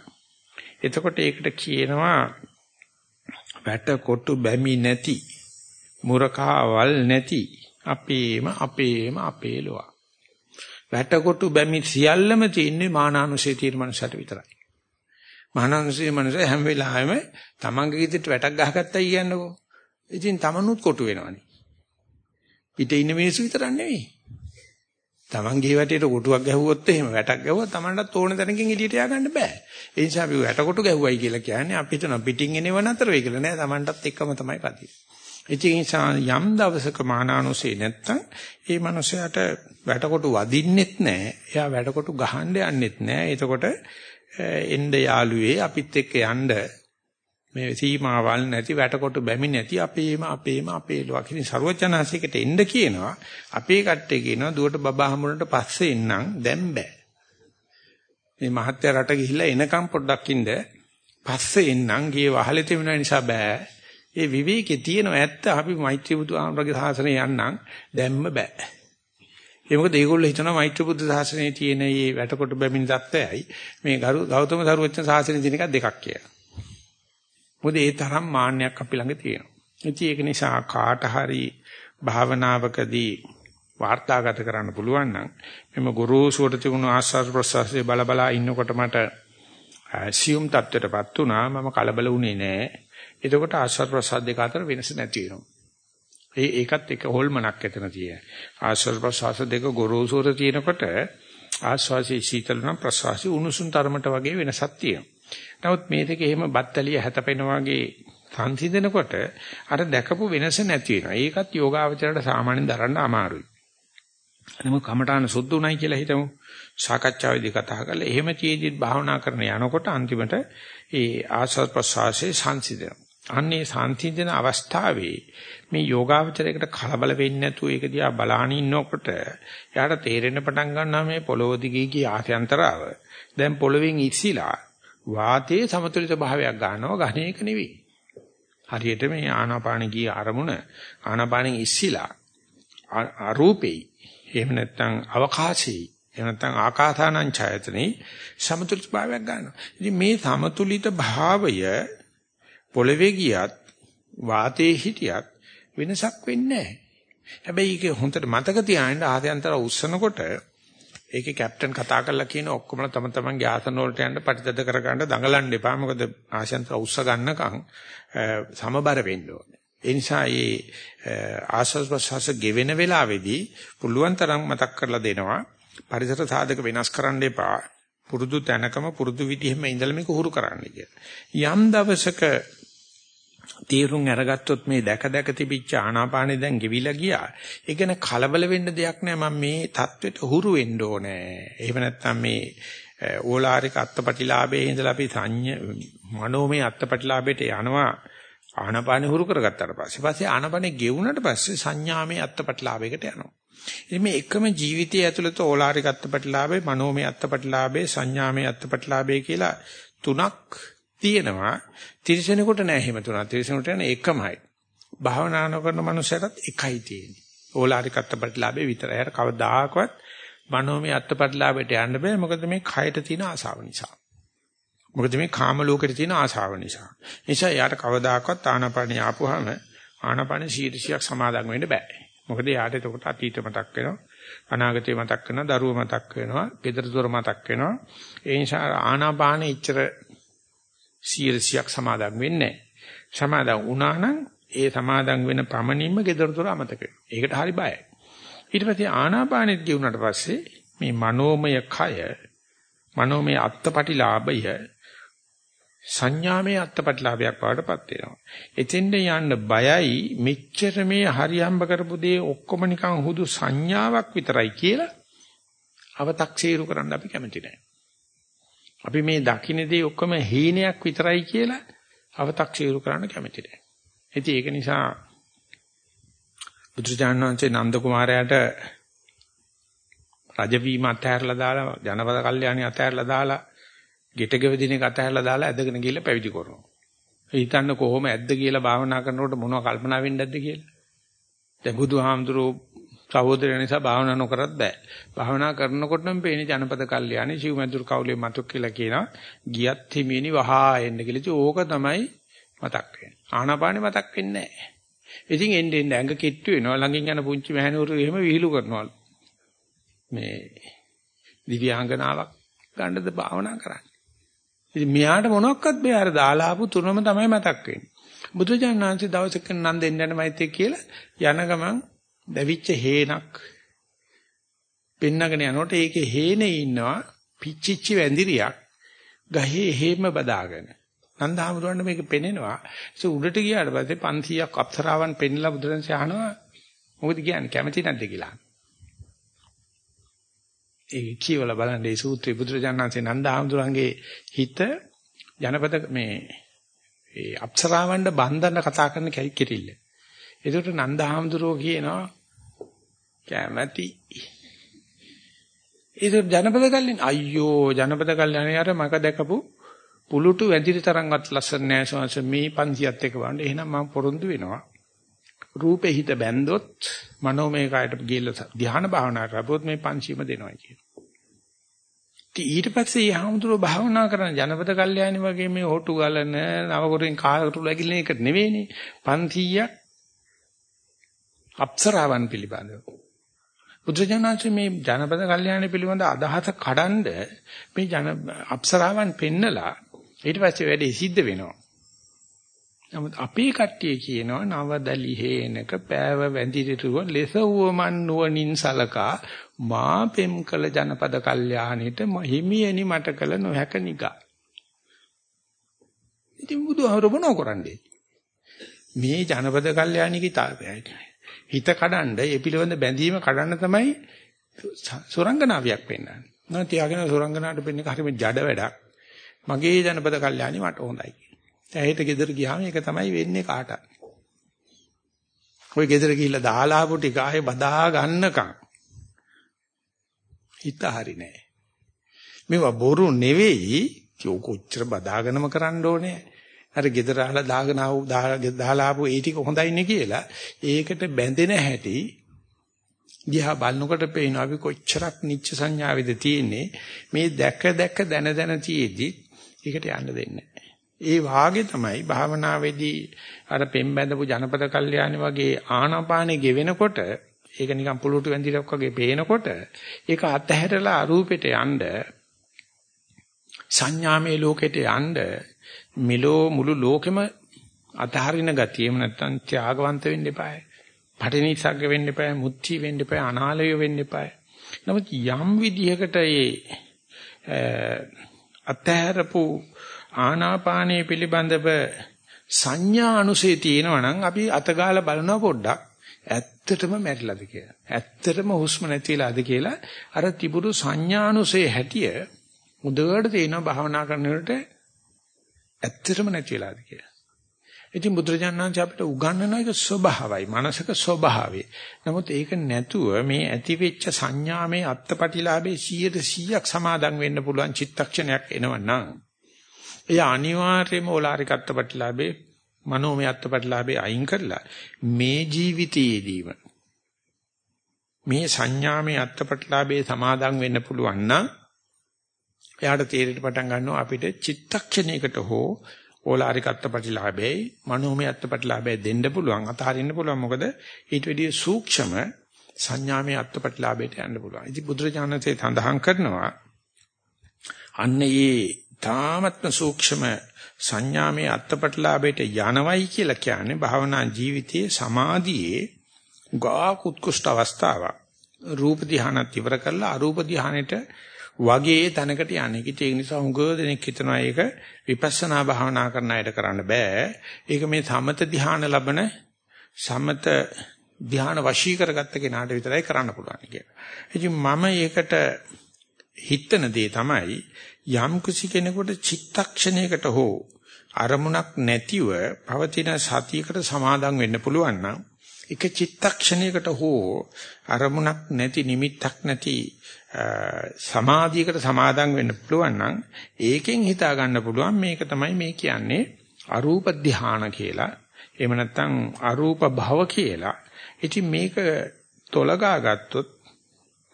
එතකොට ඒකට කියනවා වැට කොටු බැමි නැති මුරකාවල් නැති අපේම අපේම අපේ ලෝවා. වැටකොටු බැමි සියල්ලම තියෙන්නේ මානානුසය තියෙන මනසට විතරයි. මානානුසය මනස හැම වෙලාවෙම තමන්ගේ ගිතට වැටක් ගහගත්තයි කියන්නකෝ. ඉතින් තමනුත් කොටු වෙනවනේ. පිටේ ඉන්න මිනිස්සු විතරක් නෙවෙයි. තමන්ගේ වැටේට කොටුවක් ගැහුවොත් එහෙම වැටක් ගැහුවා තමන්ටත් ඕන තැනකින් එළියට ය아가න්න බෑ. ඒ නිසා අපි වැටකොටු ගැහුවයි කියලා කියන්නේ අපිට නම් පිටින් එනව නතර වෙයි කියලා නෑ තමන්ටත් එක්කම තමයි පදින්නේ. ඒ නිසා යම් දවසක මානානුසේ නැත්තම් ඒ මනුස්සයාට වැටකොටු වදින්නෙත් නැහැ. එයා වැටකොටු ගහන්න යන්නෙත් නැහැ. එතකොට එන්න යාළුවේ අපිත් එක්ක යන්න මේ සීමාවල් නැති වැටකොටු බැමි නැති අපේම අපේම අපේ ලෝක ඉතින් ਸਰවචනාසිකට එන්න කියනවා. අපේ කට්ටේ කියනවා දුවට බබා හමුනට පස්සේ එන්නම් දැන් බෑ. මේ මහත්ය රට ගිහිල්ලා එනකම් පොඩ්ඩක් ඉන්න පස්සේ එන්නම් ගියේ වහලෙ තිබුණ නිසා බෑ. ඒ විවේකේ තියෙන ඇත්ත අපි මෛත්‍රී බුදු ආමරගේ සාසනය යන්නම් දැම්ම බෑ. ඒ මොකද ඒගොල්ලෝ හිතනවා මෛත්‍රී බුදු සාසනයේ තියෙන මේ වැටකොට බැමින් தත්ත්වයයි මේ ගෞතම සරුවච්චන් සාසනයේ තියෙන එක දෙකක් කියලා. මොකද ඒ තරම් මාන්නයක් අපි ළඟ තියෙනවා. ඉතින් ඒක නිසා කාට හරි භාවනාවකදී වාර්තාගත කරන්න පුළුවන් නම් මෙම ගුරුසුවට තිබුණු ආස්වාද ප්‍රසවාසයේ බල බලා ඉන්නකොට මට සියුම් තත්ත්වයටපත් වුණා මම කලබල වුණේ නෑ එතකොට ආස්වාද ප්‍රසාද දෙක අතර වෙනස නැති වෙනවා. ඒ ඒකත් එක හොල්මනක් එතන තියෙන. ආස්වාද ප්‍රසවාස දෙක ගොරෝසුර තියෙනකොට ආස්වාසී සීතල නම් ප්‍රසවාසී උණුසුම් තරමට වගේ වෙනසක් තියෙනවා. නමුත් මේ දෙක එහෙම බත්තලිය හැතපෙන වගේ සංසිඳනකොට අර දැකපු වෙනස නැති වෙනවා. ඒකත් යෝගාවචරයට සාමාන්‍යයෙන් දරන්න අමාරුයි. නමුත් කමඨාන සුද්ධ උනායි කියලා හිතමු. සාකච්ඡාවේදී කතා කරලා එහෙම චේදිත් භාවනා කරන යනකොට අන්තිමට ඒ ආස්වාද ප්‍රසවාසයේ සංසිඳනවා. අන්නේ සාන්තිජන අවස්ථාවේ මේ යෝගාවචරයකට කලබල වෙන්නේ නැතුව ඒක දිහා බලාගෙන ඉන්නකොට එයාට තේරෙන්න පටන් ගන්නවා මේ පොළොව දිගේ ගිය ආත්‍යන්තරාව. දැන් පොළොවෙන් ඉස්සිලා වාතයේ සමතුලිත භාවයක් ගන්නවා ඝනේක නෙවෙයි. හරියට මේ ආනාපාන ගිය අරමුණ ආනාපානෙන් ඉස්සිලා අරූපේ එහෙම නැත්නම් අවකාශී එහෙම නැත්නම් ආකාසානං ඡායතනෙ සමතුලිත භාවයක් ගන්නවා. ඉතින් මේ සමතුලිත භාවය පොළවේ ගියත් වාතයේ හිටියත් වෙනසක් වෙන්නේ නැහැ. හැබැයි ඒක හොඳට මතක තියාගන්න ආദ്യන්තර උස්සනකොට ඒකේ කැප්ටන් කතා කරලා කියන ඔක්කොම තම තමන්ගේ ආසන වලට යන්න ප්‍රතිදද කරගන්න දඟලන්න එපා. මොකද ආශයන්තර උස්ස ගන්නකම් සමබර වෙන්න ඕනේ. ඒ නිසා මේ ආශස් ප්‍රසවාස ගෙවෙන වෙලාවේදී පුළුවන් තරම් මතක් කරලා දෙනවා. පරිසර සාධක වෙනස් කරන්න එපා. පුරුදු තැනකම පුරුදු විදිහෙම ඉඳලා මේක හුරු කරන්න කියලා. යම් දවසක තීරුම් අරගත්තොත් මේ දැක දැක තිබිච්ච ආනාපානෙ දැන් ගෙවිලා ගියා. ඒ කියන්නේ කලබල වෙන්න දෙයක් නෑ මම මේ தത്വෙට හුරු වෙන්න ඕනේ. එහෙම නැත්නම් මේ ඕලාරික අත්පටිලාභයේ ඉඳලා අපි සංඤ මනෝමය අත්පටිලාභයට යනවා ආනාපානෙ හුරු කරගත්තාට පස්සේ පස්සේ ආනාපානෙ ගෙවුනට පස්සේ සංඥාමය අත්පටිලාභයකට යනවා. ඉතින් මේ එකම ජීවිතයේ ඇතුළත ඕලාරික අත්පටිලාභේ මනෝමය අත්පටිලාභේ සංඥාමය අත්පටිලාභේ කියලා තුනක් තියෙනවා. තිරසනෙකුට නෑ එහෙම තුනක්. තිරසනෙකුට නෑ එකමයි. භාවනා නොකරන මනුස්සයටත් එකයි තියෙන්නේ. ඕලාරික අත්පටිලාභේ විතරයි. අර කවදාකවත් මනෝමය අත්පටිලාභයට යන්න බෑ. මොකද මේ කයට තියෙන ආසාව නිසා. මොකද මේ කාම ලෝකෙට තියෙන ආසාව නිසා. නිසා යාට කවදාකවත් ආනාපානිය ආපුවාම ආනාපාන ශීර්ෂයක් සමාදන් වෙන්න බෑ. මොකද යාට එතකොට අතීත මතක් වෙනවා. අනාගතේ මතක් වෙනවා, දරුව මතක් වෙනවා, ගෙදර දොර මතක් වෙනවා. ඒ නිසා ආනාපානෙ ඉච්චර ශීර්ෂයක් සමාදන් වෙන්නේ නැහැ. සමාදන් වුණා නම් ඒ සමාදන් වෙන පමණින්ම ගෙදර දොර අමතක වෙනවා. ඒකට හරි බයයි. ඊට පස්සේ ආනාපානෙත් ගෙවුනට පස්සේ මේ මනෝමය කය මනෝමය අත්පටිලාභය සංඥාමය අත්පටිලාභයක් වඩපත් වෙනවා. එතෙන්ද යන්න බයයි මෙච්චර මේ හරියම්බ කරපු දේ ඔක්කොම නිකන් හුදු සංඥාවක් විතරයි කියලා අව탁සීරු කරන්න අපි කැමති නැහැ. අපි මේ දකින්නේ ඔක්කොම හීනයක් විතරයි කියලා අව탁සීරු කරන්න කැමති නැහැ. ඉතින් ඒක නිසා බුදුචානන් වහන්සේ නන්ද කුමාරයාට රජවීම අතහැරලා දාලා ජනපද කල්යාණි අතහැරලා දාලා ගෙට ගෙවදින එක අතහැරලා දාලා ඇදගෙන ගිහලා පැවිදි කරනවා. හිතන්න කොහොම ඇද්ද කියලා භාවනා කරනකොට මොනව කල්පනා වෙන්නේ නැද්ද කියලා. දැන් බුදුහාමුදුරුවෝ සහෝදරය නිසා භාවනා නොකරත් බෑ. භාවනා කරනකොටම පේන්නේ ජනපද කල්යාණි සිව්මැදුරු කවුලේ මතුක් කියලා කියනවා. ගියත් හිමිනි වහා එන්න කියලා. ඕක තමයි මතක් වෙන්නේ. ආනාපානෙ මතක් වෙන්නේ නැහැ. ඉතින් එන්න එන්න ඇඟ කිට්ටු වෙනවා. ළඟින් යන පුංචි මහණුරු එහෙම විහිළු කරනවලු. මේ දිව්‍යාංගනාවක් ගන්නද භාවනා කරන්නේ. ඉතින් මෙයාට මොනක්වත් බෑ අර දාලා ආපු තුනම තමයි මතක් වෙන්නේ. බුදුජානනාංශ දවසක නන් දෙන්න යන මෛත්‍රිය කියලා යන ගමන් දැවිච්ච හේනක් පෙන්නගෙන යනකොට ඒකේ හේනේ ඉන්නවා පිච්චිච්ච වැඳිරියක් ගහේ හේම බදාගෙන. නන්දහමරුවන්ට මේක පෙනෙනවා. ඒක උඩට ගියාට පස්සේ 500ක් අප්සරාවන් පෙන්නලා බුදුරජාණන් අහනවා මොකද කියන්නේ කැමති නැද්ද කියලා. ඒ කියවලා බලන්න මේ සූත්‍රය බුදුරජාණන්සේ නන්දහමඳුරන්ගේ හිත ජනපද මේ ඒ අප්සරාවන්ට බන්ධන කතා කරන කෙරිල්ල. ඒකට නන්දහාමුදුරෝ කියනවා කැමැති. ඒක ජනපද කල්යන අයියෝ ජනපද කල්යනේ අර මක දැකපු පුලුටු වැඳිරි තරම්වත් ලස්සන නෑ සෝංශ මේ 500ත් එක වань එහෙනම් මම පොරොන්දු වෙනවා. රූපේ හිත බැන්දොත් මනෝමය කායට ගිහිල්ලා ධ්‍යාන භාවනාවට ලැබුවොත් මේ 500ම දෙනවා කියනවා. ඊට පස්සේ යහමුදුරෝ භාවනා කරන ජනපද කල්යاني වගේ මේ හොටු ගලන නවකරෙන් කාලකට ලැබිලා එක නෙවෙයිනේ 500ක් අප්සරාවන් පිළිබඳව බුදුජානනාංශ මේ ජනපද කල්යාණි පිළිබඳ අදහස කඩන්ඩ මේ ජන අප්සරාවන් පෙන්නලා ඊට පස්සේ වැඩේ සිද්ධ වෙනවා නමුත් අපේ කට්ටිය කියනවා නවදලි හේනක පෑව වැඳිරිරුව ලෙස වුවමන් නුවණින් සලකා මා පෙම් කළ ජනපද කල්යාණිට හිමියනි මට කළ නොහැක නිගා. ඉතින් බුදුහාර මොනව කරන්නේ? මේ ජනපද කල්යාණිකේ තාපයයි. හිත කඩන්න, ඒ පිළිවෙඳ බැඳීම කඩන්න තමයි සුරංගනාවියක් පෙන්වන්නේ. නෝ තියාගෙන සුරංගනාවට පෙන්නේ හරිම ජඩ වැඩක්. මගේ ජනපද කල්යාණි මට හොඳයි. ඇහෙට ගෙදර ගියාම ඒක තමයි වෙන්නේ කාටත්. ඔය ගෙදර ගිහිල්ලා දාලා ආපු ටික ආයේ බදා ගන්නකම් හිත හරි නෑ. මේවා බොරු නෙවෙයි කොච්චර බදාගෙනම කරන්න ඕනේ. අර ගෙදර අහලා දාගෙන ආව දාලා ආපු ඒ ටික හොඳයිනේ කියලා. ඒකට බැඳෙන හැටි දිහා බලනකොට පේනවා අපි කොච්චරක් නිච්ච සංඥාවේද තියෙන්නේ. මේ දැක දැක දන දන තියේදි ඒකට යන්න දෙන්නේ ඒ වාගේ තමයි භාවනාවේදී අර පෙම් බැඳපු ජනපද කල්යාණි වගේ ආනාපානෙ ගෙවෙනකොට ඒක නිකන් පුලුටු වැඳිරක් වගේ පේනකොට ඒක අතහැරලා අරූපෙට යන්න සංඥාමේ ලෝකෙට යන්න මිලෝ මුළු ලෝකෙම අතහරින ගතිය එහෙම නැත්නම් ත්‍යාගවන්ත වෙන්න එපායි. පටිනිසග්ග වෙන්න එපායි, මුත්‍ති වෙන්න එපායි, අනාලය වෙන්න එපායි. නමුත් යම් විදිහකට ඒ අතහැරපු ආනාපානයේ පිළිබඳව සංඥා අනුසේ තියෙනවා නම් අපි අතගාලා බලනවා පොඩ්ඩක් ඇත්තටම මැරිලාද කියලා. ඇත්තටම හුස්ම නැතිලාද කියලා අර තිබුණු සංඥානුසේ හැටිය මුදවට තේනවා භාවනා කරනකොට ඇත්තටම නැතිලාද කියලා. ඉතින් බුදුරජාණන් අපිට උගන්වන එක ස්වභාවයි, මානසික ස්වභාවය. නමුත් ඒක නැතුව මේ ඇතිවෙච්ච සංඥාමේ අත්පටිලාභේ 100%ක් සමාදන් වෙන්න පුළුවන් චිත්තක්ෂණයක් එනවනම් එය අනිවාර්යයෙන්ම ඕලාරික අත්පටිලාභේ මනෝමය අත්පටිලාභේ අයින් කරලා මේ ජීවිතයේදීම මේ සංඥාමේ අත්පටිලාභේ සමාදන් වෙන්න පුළුවන් නම් එයාට තීරයට පටන් ගන්නවා අපිට චිත්තක්ෂණයකට හෝ ඕලාරික අත්පටිලාභයයි මනෝමය අත්පටිලාභය දෙන්න පුළුවන් අතහරින්න පුළුවන් මොකද ඊට වැඩිය සූක්ෂම සංඥාමය අත්පටිලාභයට යන්න පුළුවන්. ඉතින් බුදුරජාණන්සේ සඳහන් කරනවා අන්න ඒ තාමත්ම සූක්ෂම සංඥාමය අත්පටිලාභයට යනවයි කියලා කියන්නේ භාවනා ජීවිතයේ සමාධියේ ගා කුත්කුෂ්ඨ අවස්ථාවක්. රූප ධානයත් ඉවර කරලා අරූප ධානයට වගේ තැනකට යන්නේ. ඒක නිසා හුඟ දෙනෙක් හිතනවා ඒක විපස්සනා භාවනා කරන අයට කරන්න බෑ. ඒක මේ සමත ධ්‍යාන ලබන සමත ධ්‍යාන වශී කරගත්ත කෙනාට විතරයි කරන්න පුළුවන් කියලා. ඉතින් මම ඒකට හිතන දේ තමයි යම් කිසි කෙනෙකුට චිත්තක්ෂණයකට හෝ අරමුණක් නැතිව පවතින සතියකට සමාදම් වෙන්න පුළුවන් නම් එක චිත්තක්ෂණයකට හෝ අරමුණක් නැති නිමිත්තක් නැති සමාධියකට සමාදන් වෙන්න පුළුවන් නම් ඒකෙන් හිතා ගන්න පුළුවන් මේක තමයි මේ කියන්නේ අරූප ධානය කියලා. එහෙම නැත්නම් අරූප භව කියලා. ඉතින් මේක තොලගා ගත්තොත්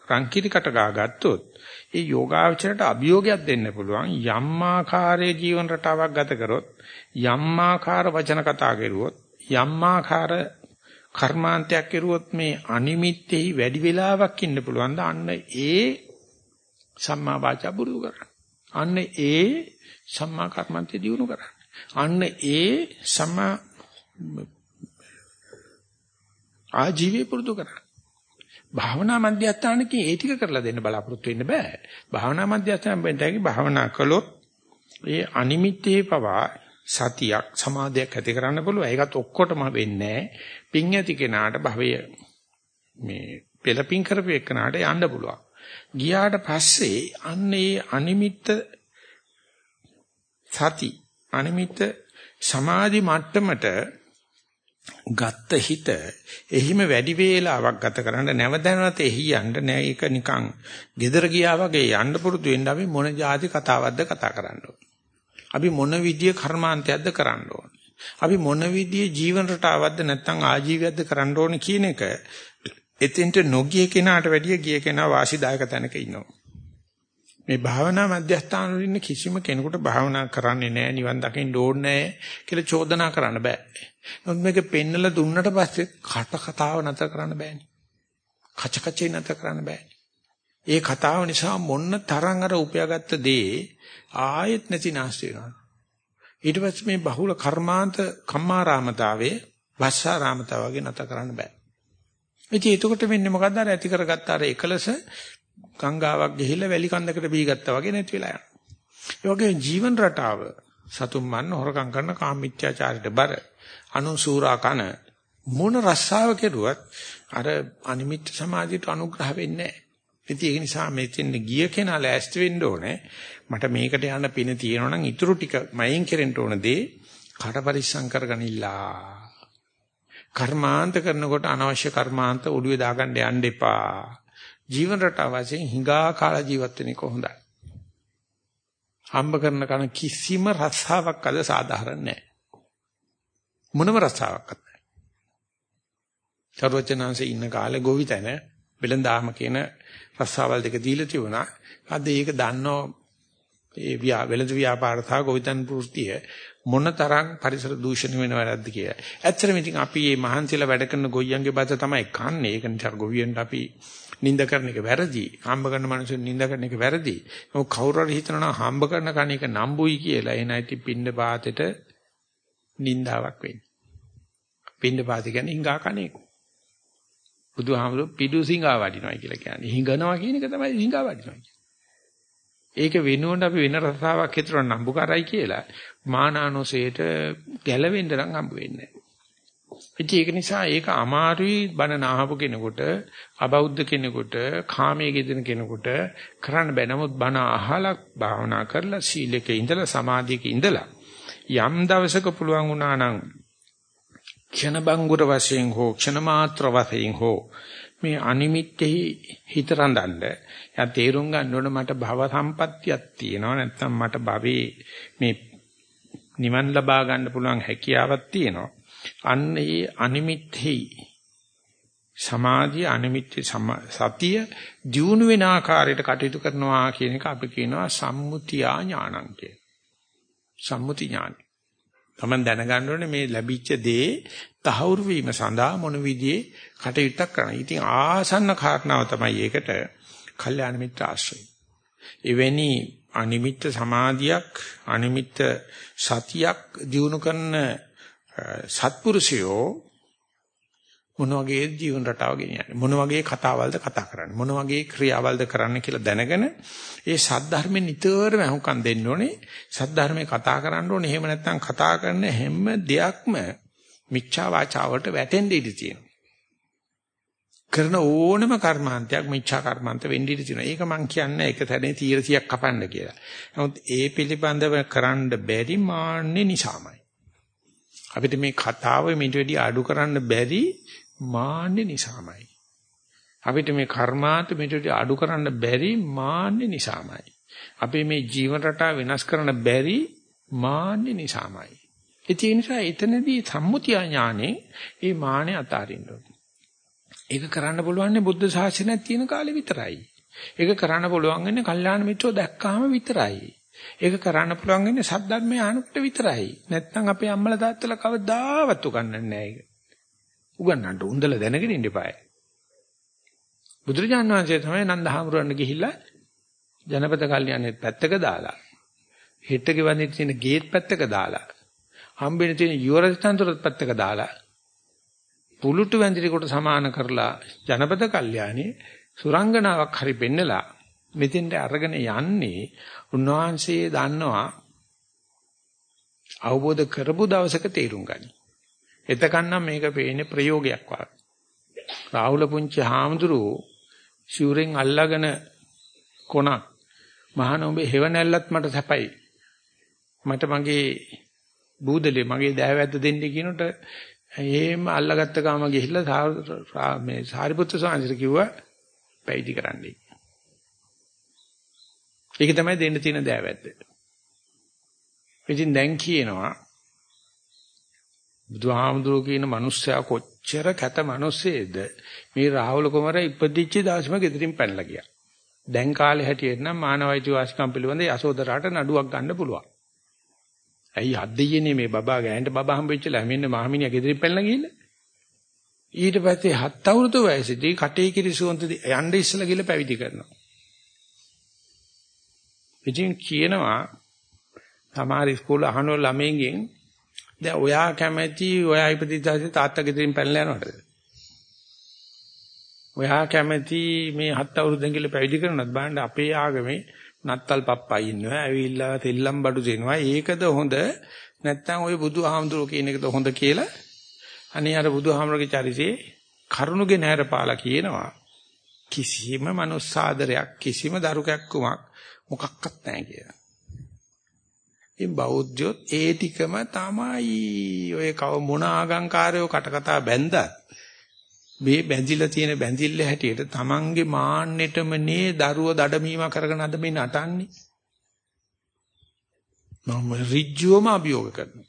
රංකිරිකට ගා ගත්තොත් ඒ යෝගාචරයට අභියෝගයක් දෙන්න පුළුවන් යම් ආකාරයේ ජීවන රටාවක් ගත කරොත් යම් ආකාර වචන කතා කරුවොත් යම් ආකාර කර්මාන්තයක් කෙරුවොත් මේ අනිමිත්තෙහි වැඩි වෙලාවක් ඉන්න පුළුවන් ද අන්න ඒ සම්මා වාචා බුරුදු කරන්න. අන්න ඒ සම්මා කර්මන්තය දිනු කරන්න. අන්න ඒ සම්මා ආජීවය පුරුදු කරන්න. භාවනා මධ්‍යස්ථානකේ ඒ ටික කරලා දෙන්න බලාපොරොත්තු වෙන්න බෑ. භාවනා මධ්‍යස්ථාන බෙන්දගේ භාවනා කළොත් ඒ අනිමිත්තේ පවා සතියක් සමාධියක් ඇති කරන්න පුළුවන්. ඒකත් ඔක්කොටම වෙන්නේ පිං ඇති කෙනාට භවය මේ පෙළපින් කරපු එකනට යන්න පුළුවන්. ගියාට පස්සේ අන්න ඒ අනිමිත්ත සති අනිමිත්ත සමාධි මට්ටමට ගත්ත හිත එහිම වැඩි වේලාවක් ගත කරන්න නැවතනත් එහි යන්න නෑ ඒක නිකන් gedara ගියා වගේ යන්න පුරුදු වෙන්න අපි මොන જાති කතාවක්ද කතා කරන්න ඕන. අපි මොන විදිය කර්මාන්තයක්ද කරන්න ඕන. අපි මොන විදිය ජීවන රටාවක්ද නැත්නම් ආජීවයක්ද කරන්න ඕන කියන එක එතෙන්ට නොගිය කෙනාට වැඩිය ගිය කෙනා වාසිදායක තැනක ඉන්නවා. මේ භාවනා මධ්‍යස්ථාන වල ඉන්න කිසිම කෙනෙකුට භාවනා කරන්නේ නැහැ නිවන් දකින්න ඕනේ කියලා චෝදනා කරන්න බෑ. නමුත් මේක පෙන්නලා දුන්නට පස්සේ කට කතාව නැතර කරන්න බෑනේ. කච කචේ නැතර කරන්න බෑනේ. ඒ කතාව නිසා මොන්න තරම් අර උපයාගත්ත දේ ආයෙත් නැති නැස් වෙනවා. ඊට පස්සේ මේ බහුල කර්මාන්ත කම්මාරාමතාවේ වස්සාරාමතාව වගේ නැත කරන්න බෑ. ඉතින් එතකොට වෙන්නේ මොකද්ද අර ඇති කරගත්ත අර එකලස ගංගාවක් ගිහිල්ලා වැලි කන්දකට බීගත්තා වගේ නැති වෙලා යනවා. ඒ වගේ ජීවන රටාව සතුම් මන්න හොරකම් කරන කාමීත්‍යාචාරයට බර අනුසූරා කන මොන රස්සාව කෙරුවත් අර අනිමිත් සමාධියට අනුග්‍රහ වෙන්නේ නැහැ. ඉතින් ඒක නිසා මෙතෙන් ගිය කෙනා ලෑස්ති වෙන්න ඕනේ. මට මේකට යන්න පින තියෙනවා නම් ඊටු ටික මයෙන් කෙරෙන්න ඕන දේ කට පරිස්සම් කරගනිලා. කර්මාන්ත කරනකොට අනවශ්‍ය කර්මාන්ත ඔළුවේ දාගන්න යන්න එපා. ජීවන රටාව වශයෙන් හිඟා කාලා ජීවත් වෙන එක හොඳයි. හම්බ කරන කන කිසිම රස්සාවක් අද සාධාරණ නැහැ. මොනම රස්සාවක්වත් නැහැ. සර්වචනanse ඉන්න කාලේ ගොවිතැන වෙලඳාම කියන රස්සාවල් දෙක දීලා තිබුණා. අද ඒක දන්නෝ ඒ ව්‍යා වෙළඳ ව්‍යාපාර සහ ගොවිතැන් වෘත්තිය මොනතරම් පරිසර දූෂණය වෙනවද කියලා. ඇත්තටම ඉතින් අපි මේ මහන්සියලා වැඩ කරන ගොයියන්ගේ බත තමයි කන්නේ. ඒක නිසා ගොවියන්ට අපි නිඳ කරන එක වැරදි. හම්බ කරන මිනිස්සුන් නිඳ කරන එක වැරදි. මොකද කවුරු හරි හිතනවා හම්බ කරන කණ එක නම්බුයි කියලා. එනයි ඉතින් පින්න පාතේට නිඳාවක් වෙන්නේ. පින්න පාතේ කියන්නේ හිඟා කණේක. බුදුහාමුදුරු පිඩු සිඟා වඩිනවා කියලා කියන්නේ. හිඟනවා කියන එක තමයි හිඟා වඩිනවා කියන්නේ. ඒක වෙනුවට අපි වෙන රසාවක් හිතන නම්බුකාරයි කියලා මානානෝසයට ගැලවෙන්න නම් හම්බ වෙන්නේ නැහැ. ඒක නිසා ඒක අමාරුයි බණ නාහපු කෙනෙකුට අබෞද්ධ කෙනෙකුට කාමයේ ගෙදෙන කෙනෙකුට කරන්න බෑ. නමුත් බණ අහලා භාවනා කරලා සීලක ඉඳලා සමාධියක ඉඳලා යම් දවසක පුළුවන් වුණා නම් ක්ෂණ බංගුර වශයෙන් හෝ ක්ෂණ මාත්‍ර වශයෙන් හෝ මේ අනිමිත්තෙහි හිත රඳන්න යා තේරුම් ගන්න ඕන මට භව සම්පත්තියක් තියෙනවා නැත්නම් මට භවයේ මේ නිවන් ලබා ගන්න පුළුවන් හැකියාවක් තියෙනවා අන්න ඒ අනිමිත්තෙහි සමාධිය අනිමිත්‍ය සතිය දියුණු වෙන ආකාරයට කටයුතු කරනවා කියන එක අපි කියනවා සම්මුතියා ඥානං කිය. සම්මුති ඥානයි. තමන් දැනගන්න ඕනේ මේ ලැබිච්ච දේ තහවුරු වීම සඳහා මොන විදිහේ කටයුත්තක් කරන්න. ඉතින් ආසන්න කාරණාව තමයි ඒකට කල්යාණ මිත්‍ර ආශ්‍රය. එවැනි අනිමිත්ත සමාධියක් අනිමිත්ත සතියක් දිනු කරන සත්පුරුෂයෝ මොන වගේ ජීවන රටාව ගෙනියන්නේ මොන වගේ කතාවල්ද කතා කරන්නේ? මොන වගේ ක්‍රියාවල්ද කරන්න කියලා දැනගෙන ඒ සද්ධර්මෙන් නිතරම අහුම්කම් දෙන්න ඕනේ. සද්ධර්මේ කතා කරන්න ඕනේ. එහෙම නැත්නම් කතා කරන හැම දෙයක්ම මිච්ඡා වාචාවට වැටෙන්න ඉඩ තියෙනවා. කරන ඕනම කර්මාන්තයක් මිච්ඡා කර්මාන්ත වෙන්න ඉඩ තියෙනවා. ඒක මම කියන්නේ එක තැනේ 100ක් කපන්න කියලා. නමුත් ඒ පිළිබඳව කරන්න බැරි මාන්නේ නිසාමයි. අපිට මේ කතාව මිට වැඩි අඩු කරන්න බැරි මාන්නේ නිසාමයි. අපිට මේ කර්මාන්ත මෙතන අඩු කරන්න බැරි මාන්නේ නිසාමයි. අපේ මේ ජීවන රටාව වෙනස් කරන්න බැරි මාන්නේ නිසාමයි. ඒ නිසා එතනදී සම්මුතිය ඥානේ මේ මාන්නේ අතාරින්න ඒක කරන්න පුළුවන් බුද්ධ ශාසනයක් තියෙන කාලේ විතරයි. ඒක කරන්න පුළුවන් වෙන්නේ කල්යාණ මිත්‍රෝ දැක්කාම විතරයි. ඒක කරන්න පුළුවන් වෙන්නේ සද්ධර්මයේ අනුකට විතරයි. නැත්නම් අපේ අම්මලා තාත්තලා කවදාවත් උගන්වන්නේ නැහැ ඒක. උගන්නන්න උන්දල දැනගෙන ඉන්න eBay. බුදුරජාණන් වහන්සේ තමයි නන්දහාමුදුරන් ගිහිල්ලා ජනපද කල්යන්නේ පැත්තක දාලා හෙට්ටගේ වඳින්න තියෙන ගේට් පැත්තක දාලා හම්බෙන්න තියෙන යුවරජතන්තරත් පැත්තක දාලා පුලුටු වැඳිරි කොට සමාන කරලා ජනපද කල්යාණේ සුරංගනාවක් හරි පෙන්නලා මෙතෙන්ට අරගෙන යන්නේ උන්වහන්සේ දන්නවා අවබෝධ කරපු දවසක තේරුම් ගනි. එතකන් නම් මේක පේන්නේ ප්‍රයෝගයක් වගේ. රාහුල පුංචි හාමුදුරුවෝ ශූරෙන් අල්ලාගෙන කොනක් මහාන ඔබේ හෙව නැල්ලත් මට සැපයි. මට මගේ බූදලේ මගේ දෑවැද්ද දෙන්න කියනට එහෙම අල්ලගත්ත ගාම ගිහිල්ලා මේ සාරිපුත්‍ර සාංශිර කිව්වා පැවිදි කරන්නයි. ඒක තමයි දෙන්න තියෙන දෑවැද්ද. ඉතින් දැන් කියනවා බුදුහාමුදුරුවෝ කියන මිනිස්සයා කොච්චර කැත මිනිස්සෙද මේ රාහුල කුමාරයා ඉපදිච්ච දවසම ගෙදරින් පැනලා ගියා. දැන් කාලේ හැටියට නම් මානවයිති වාසිකම් පිළිබඳ යසෝදරාට නඩුවක් ගන්න පුළුවන්. ඇයි අද්දෙයනේ මේ බබා ගෑනට බබා හම්බෙච්චලා මෙන්න මහමිනියා ගෙදරින් පැනලා ගිහිල්ලා. ඊට පස්සේ හත් අවුරුදු වයසේදී කටේ කිරිසුවන්ත යන්න ඉස්සලා ගිහලා පැවිදි කරනවා. ඉතින් කියනවා සමහර ඉස්කෝල අහන ළමයින්ගෙන් දැන් ඔයා කැමැති ඔයා ඉපදිච්චාසේ තාත්තා ගෙදරින් පැනලා යනවද? ඔයා කැමැති මේ හත් අවුරුද්දෙන් කියලා පැවිදි කරනවත් බලන්න අපේ ආගමේ නත්තල් පප්පා ඉන්නවා ඇවිල්ලා තෙල්ලම් බඩු දෙනවා. ඒකද හොඳ. නැත්නම් ওই බුදුහාමුදුරුවෝ කියන එකද හොඳ කියලා. අනේ අර බුදුහාමුදුරුවෝගේ චරිතේ කරුණුගේ නැරපාලා කියනවා. කිසිම මනුස්සාදරයක් කිසිම දරුකැක්කුමක් මොකක්වත් නැහැ කියලා. ඉතින් බෞද්ධයොත් ඒ ටිකම තමයි. ඔය කව මොන ආගංකාරයෝ කටකතා බැන්දත් මේ බැඳිලා තියෙන බැඳිල්ල හැටියට තමන්ගේ මාන්නෙටම නේ දරුව දඩමීම කරගෙන අද මේ නටන්නේ. මම රිජ්ජුවම අභියෝග කරනවා.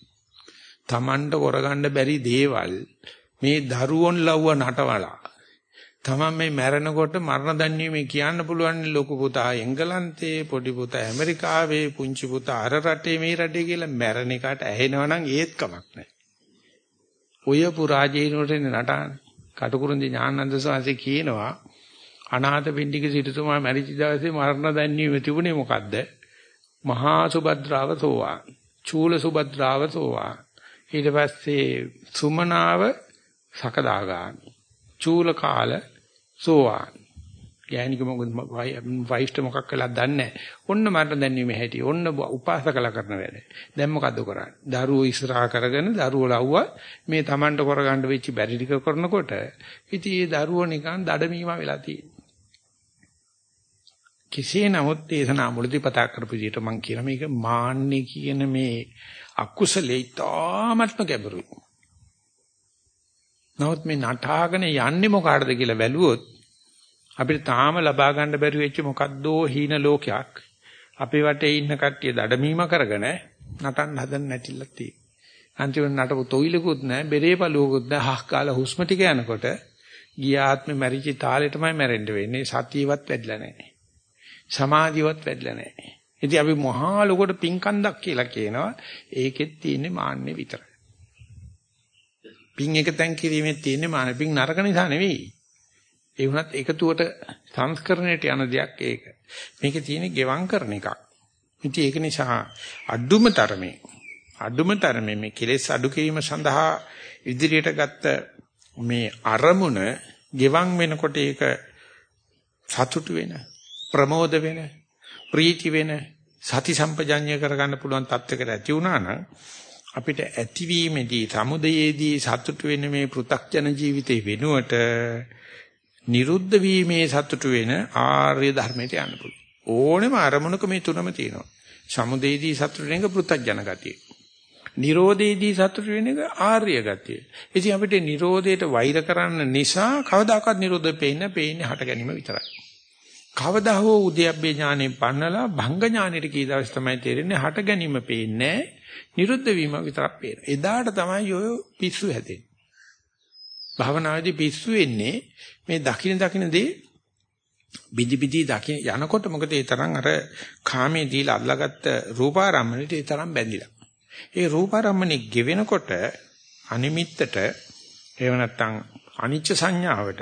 තමන්ට කරගන්න බැරි දේවල් මේ දරුවොන් ලව්ව නටවලා තමන් මේ මැරෙනකොට මරණ දන්නේ කියන්න පුළුවන් ලොකු පුතා එංගලන්තේ පොඩි පුතා ඇමරිකාවේ පුංචි පුතා අර රටේ මේ රටේ කියලා මැරෙන එකට ඇහෙනවනම් ඒත් කමක් නැහැ. ඔය පුරාජේනෝට නටන කටුකුරුන්දි ඥානන්ද සාංශේ කියනවා අනාථ පින්ඩික සිටුතුමා මැරිච්ච දවසේ මරණ දන්නේ තිබුණේ මොකද්ද? මහා සුභද්‍රාව සෝවා. චූල සුභද්‍රාව සෝවා. ඊට පස්සේ සුමනාව සකදාගාමි. චූල කාල සෝවාන්. ගෑණික මොකද වයිෆ්ට මොකක් කළාද දන්නේ නැහැ. ඔන්න මට දැනීමේ හැටි. ඔන්න උපාසකලා කරන වැඩ. දැන් මොකද්ද කරන්නේ? දරුවෝ ඉස්සරහා කරගෙන දරුවෝ ලව්වා මේ Tamanට කරගන්න වෙච්ච බැරි ටික කරනකොට ඉතින් ඒ දරුවෝ නිකන් දඩමීම වෙලා තියෙනවා. කෙසේ නමුත් දේශනා මුලදී පතා කරපු විදිහට මම කියන මේක මාන්නේ කියන මේ අකුසලේ තාමත්ම ගැඹුරුයි. නමුත් මේ නටාගෙන යන්නේ මොකාටද කියලා බැලුවොත් අපිට තාම ලබා ගන්න බැරි වෙච්ච මොකද්දෝ හීන ලෝකයක් අපේ වටේ ඉන්න කට්ටිය දඩමීම කරගෙන නටන්න හදන්න නැතිලක් තියෙනවා. අන්තිමට නටපු තොইলකුත් නැහැ, බෙරේ පළුවකුත් නැහැ, හක් කාලා හුස්ම ටික යනකොට ගියාත්මේ මැරිච්ච තාලෙටමයි මැරෙන්න වෙන්නේ. සතියවත් වැඩිලා නැහැ. සමාධියවත් වැඩිලා නැහැ. ඉතින් අපි මහා ලොකට පිංකන්දක් කියලා කියනවා. ඒකෙත් තියෙන්නේ මාන්නේ විතරයි. පිං එක තැන් කිරීමේ තියෙන්නේ මාන පිං නරක නිසා නෙවෙයි. ඒ වුණත් එකතුවට සංස්කරණයට යන දෙයක් ඒක. මේකේ තියෙන්නේ ගෙවම් කරන එකක්. ඉතින් ඒක නිසා අඩුම තරමේ අඩුම තරමේ මේ කෙලෙස් අඩු කිරීම සඳහා ඉදිරියට ගත්ත මේ අරමුණ ගෙවම් වෙනකොට ඒක සතුටු වෙන ප්‍රමෝද වෙන ප්‍රීති වෙන සති සම්පජඤ්ඤය කරගන්න පුළුවන් තත්වයකට ඇති වුණා නම් අපිට ඇතිවීමේදී සමුදයේදී සතුටු වෙන මේ පෘ탁ජන ජීවිතේ වෙනුවට නිරුද්ධ වීමේ සතුටු වෙන ආර්ය ධර්මයට යන්න පුළුවන්. ඕනෙම අරමුණක මේ තුනම තියෙනවා. සමුදයේදී සතුටු වෙන එක පෘ탁ජන ගතිය. නිරෝධයේදී සතුටු වෙන එක ආර්ය ගතිය. ඉතින් අපිට නිරෝධයට වෛර කරන්න නිසා කවදාකවත් නිරෝධය පේන්න පේන්නේ හට ගැනීම විතරයි. කවදා හෝ උද්‍යප්පේ ඥානෙ පන්නලා භංග ඥානෙට කී දවස් තමයි තේරෙන්නේ හට ගැනීම පේන්නේ නිරුද්ධ වීම විතරක් පේනවා. එදාට තමයි ඔය පිස්සු හැදෙන්නේ. භවනාදී පිස්සු වෙන්නේ මේ දකින දකින දේ බිදි බිදි දකින යනකොට මොකද ඒ තරම් අර කාමයේ දීලා අල්ලාගත්ත රූපාරම්මණයට ඒ තරම් බැඳිලා. ඒ රූපාරම්මණය ගෙවෙනකොට අනිමිත්තට එහෙම නැත්නම් අනිච්ච සංඥාවට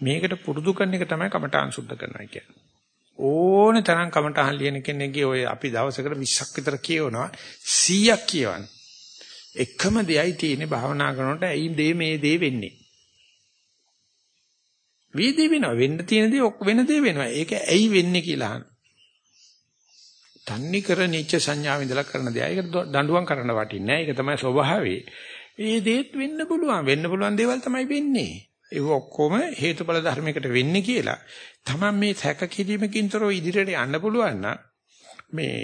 මේකට පුරුදු කරන එක තමයි කමඨාන් සුද්ධ කරනවා කියන්නේ. ඕන තරම් කමඨාන් ලියන කෙනෙක්ගේ ඔය අපි දවසකට 20ක් විතර කියවනවා 100ක් කියවන්නේ. එකම දෙයයි තියෙන්නේ භාවනා කරනකොට ඇයි මේ මේ දේ වෙන්නේ? වේදී වෙනවා වෙන්න තියෙන දේ ඔක් වෙන දේ වෙනවා. ඒක ඇයි වෙන්නේ කියලා අහන. තන්නි කර නිච්ච සංඥාව ඉඳලා කරන දේ. ඒක දඬුවම් කරන්න වටින්නේ නැහැ. ඒක තමයි ස්වභාවය. ඒ දේත් වෙන්න පුළුවන්. වෙන්න පුළුවන් දේවල් තමයි වෙන්නේ. ඒව ඔක්කොම හේතුඵල ධර්මයකට වෙන්නේ කියලා. Taman මේ සැක කිරීමකින්තරෝ ඉදිරියට යන්න පුළුවන් මේ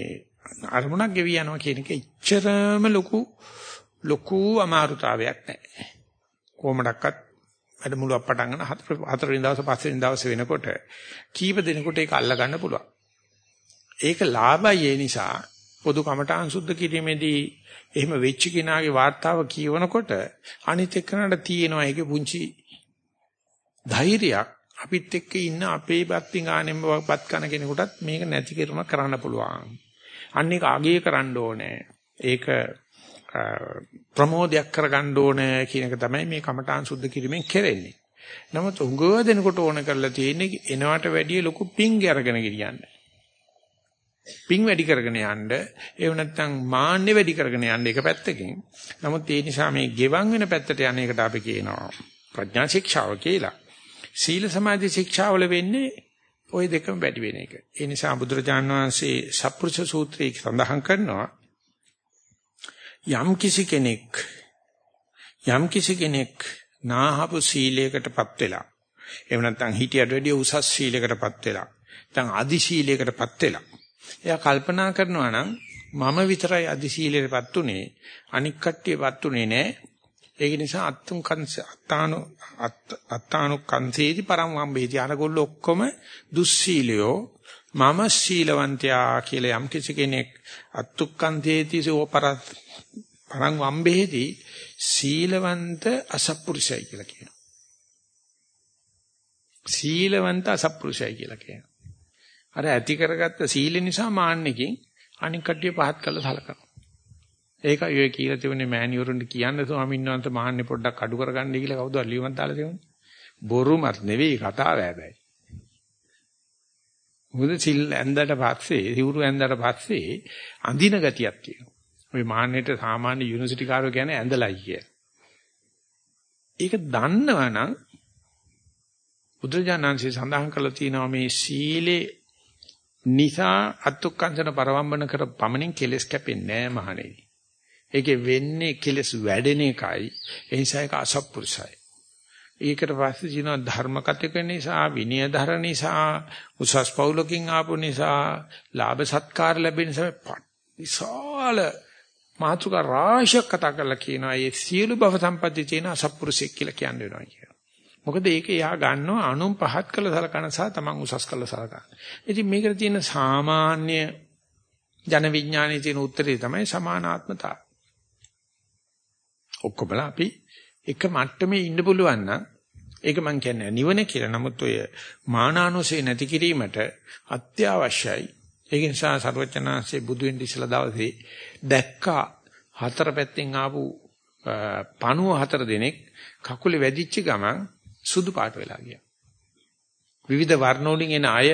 අරමුණක් ගෙවි යනවා කියන එක ඉච්චරම ලොකු ලොකු අමාරුතාවයක් නැහැ. කොහොමඩක්වත් වැඩමුළුවක් පටන් ගන්න හතර හතරවෙනි දවසේ පස්වෙනි දවසේ වෙනකොට කීප දිනකට ඒක අල්ල ගන්න පුළුවන්. ඒක ලාභයි ඒ නිසා පොදු කමඨාන් සුද්ධ කිරීමේදී එහෙම වෙච්ච කෙනාගේ වார்த்தාව කියවනකොට අනිත් එක්කනට තියෙනවා ඒකේ පුංචි ධෛර්යයක් අපිත් එක්ක ඉන්න අපේ බත්ති ගානෙම බත් කන කෙනෙකුටත් මේක නැති කිරීම කරන්න පුළුවන්. අන්න ඒක අගය කරන්න ඕනේ. ඒක ප්‍රමෝදයක් කරගන්න ඕනේ කියන එක තමයි මේ කමඨාන් සුද්ධ කිරීමෙන් කෙරෙන්නේ. නමුත් උගව දෙනකොට ඕන කරලා තියෙන්නේ එනවට වැඩිය ලොකු පිංග අරගෙන ගෙනියන්නේ. පිං වැඩි කරගෙන යන්න ඒව නැත්නම් මාන්නේ වැඩි කරගෙන යන්න එක පැත්තකින් නමුත් ඒ නිසා මේ ගෙවන් වෙන පැත්තට යන එකට අපි කියනවා ප්‍රඥා ශික්ෂාව කියලා සීල සමාධි ශික්ෂාවල වෙන්නේ ওই දෙකම වැඩි වෙන එක ඒ නිසා බුදුරජාණන් වහන්සේ සප්පුරුෂ සූත්‍රයේ සඳහන් කරනවා යම් කිසි කෙනෙක් යම් කිසි කෙනෙක් නාහපු සීලයකටපත් වෙලා එහෙම නැත්නම් හිටියට වැඩිය උසස් සීලයකටපත් වෙලා නැත්නම් අදි සීලයකටපත් වෙලා එයා කල්පනා කරනවා නම් මම විතරයි අධිශීලයටපත් උනේ අනික් කට්ටියපත් උනේ නෑ. ඒක නිසා අත්තුන් කන්ස අත්තානු අත්තානු කන්සේති පරම් වම්බේති අරගොල්ලෝ ඔක්කොම දුස්සීලයෝ මම ශීලවන්තයා කියලා යම් කිසි කෙනෙක් අත්තුක්කන්තේති සෝ පරම් වම්බේති සීලවන්ත අසත්පුරුෂයි කියලා කියනවා. සීලවන්ත අසත්පුරුෂයි කියලා කියනවා. අර ඇති කරගත්ත සීල නිසා මාන්නකින් අනික් කට්ටිය පහත් කළා සලකනවා. ඒකයි ඔය කියලා තිබුණේ මෑණියුරුන්ට කියන්න ස්වාමීන් වහන්සේ මාන්නේ පොඩ්ඩක් අඩු කරගන්න කියලා කවුද ලියුමක් දාලා තිබුණේ. බොරුමත් නෙවෙයි කතාව හැබැයි. මොකද සිල් ඇඳලා පස්සේ සිවුරු ඇඳලා පස්සේ අඳින ගතියක් තියෙනවා. ඔය මාන්නේට සාමාන්‍ය යුනිවර්සිටි කාරෝ කියන්නේ ඇඳලයි කිය. ඒක දන්නවනම් බුදුජානන්සේ සඳහන් කළා තියෙනවා මේ සීලේ නිසා අත්ුක්කංශන පරවම්බන කර පමණින් කෙලස් කැපෙන්නේ නැහැ මහණෙනි. ඒකේ වෙන්නේ කෙලස් වැඩෙන එකයි. ඒ නිසා ඒක අසත්පුරුසයි. ඒකට පස්සේ කියනවා ධර්ම කතික නිසා, විනය ධර නිසා, උසස් පෞලකින් ආපු නිසා, ලාභ සත්කාර ලැබෙන නිසා විශාල මාතෘකා රාශියක් කතා කරලා කියනවා මේ සියලු භව සම්පatti තියෙන අසත්පුරුෂයෙක් කියලා කියන්න වෙනවා කියලා. මොකද ඒක එයා ගන්නවා අනුන් පහත් කළ සලකන සහ තමන් උසස් කළ සලකන. ඉතින් මේකට තියෙන සාමාන්‍ය ජන විඥානයේ තියෙන උත්තරේ තමයි සමානාත්මතාව. ඔක්කොමලා අපි එක මට්ටමේ ඉන්න පුළුවන් නම් ඒක මං කියන්නේ නිවන කියලා. නමුත් ඔය මානානුසේ නැති කිරීමට අත්‍යවශ්‍යයි. ඒක නිසා සර්වචනාංශේ බුදු වෙන්න ඉස්සලා දවසේ දැක්කා හතර පැත්තෙන් ආපු පණුව හතර දෙනෙක් කකුලේ වැදිච්ච ගමන් සුදු පාට වෙලා ගියා. විවිධ වර්ණ වලින් එන අය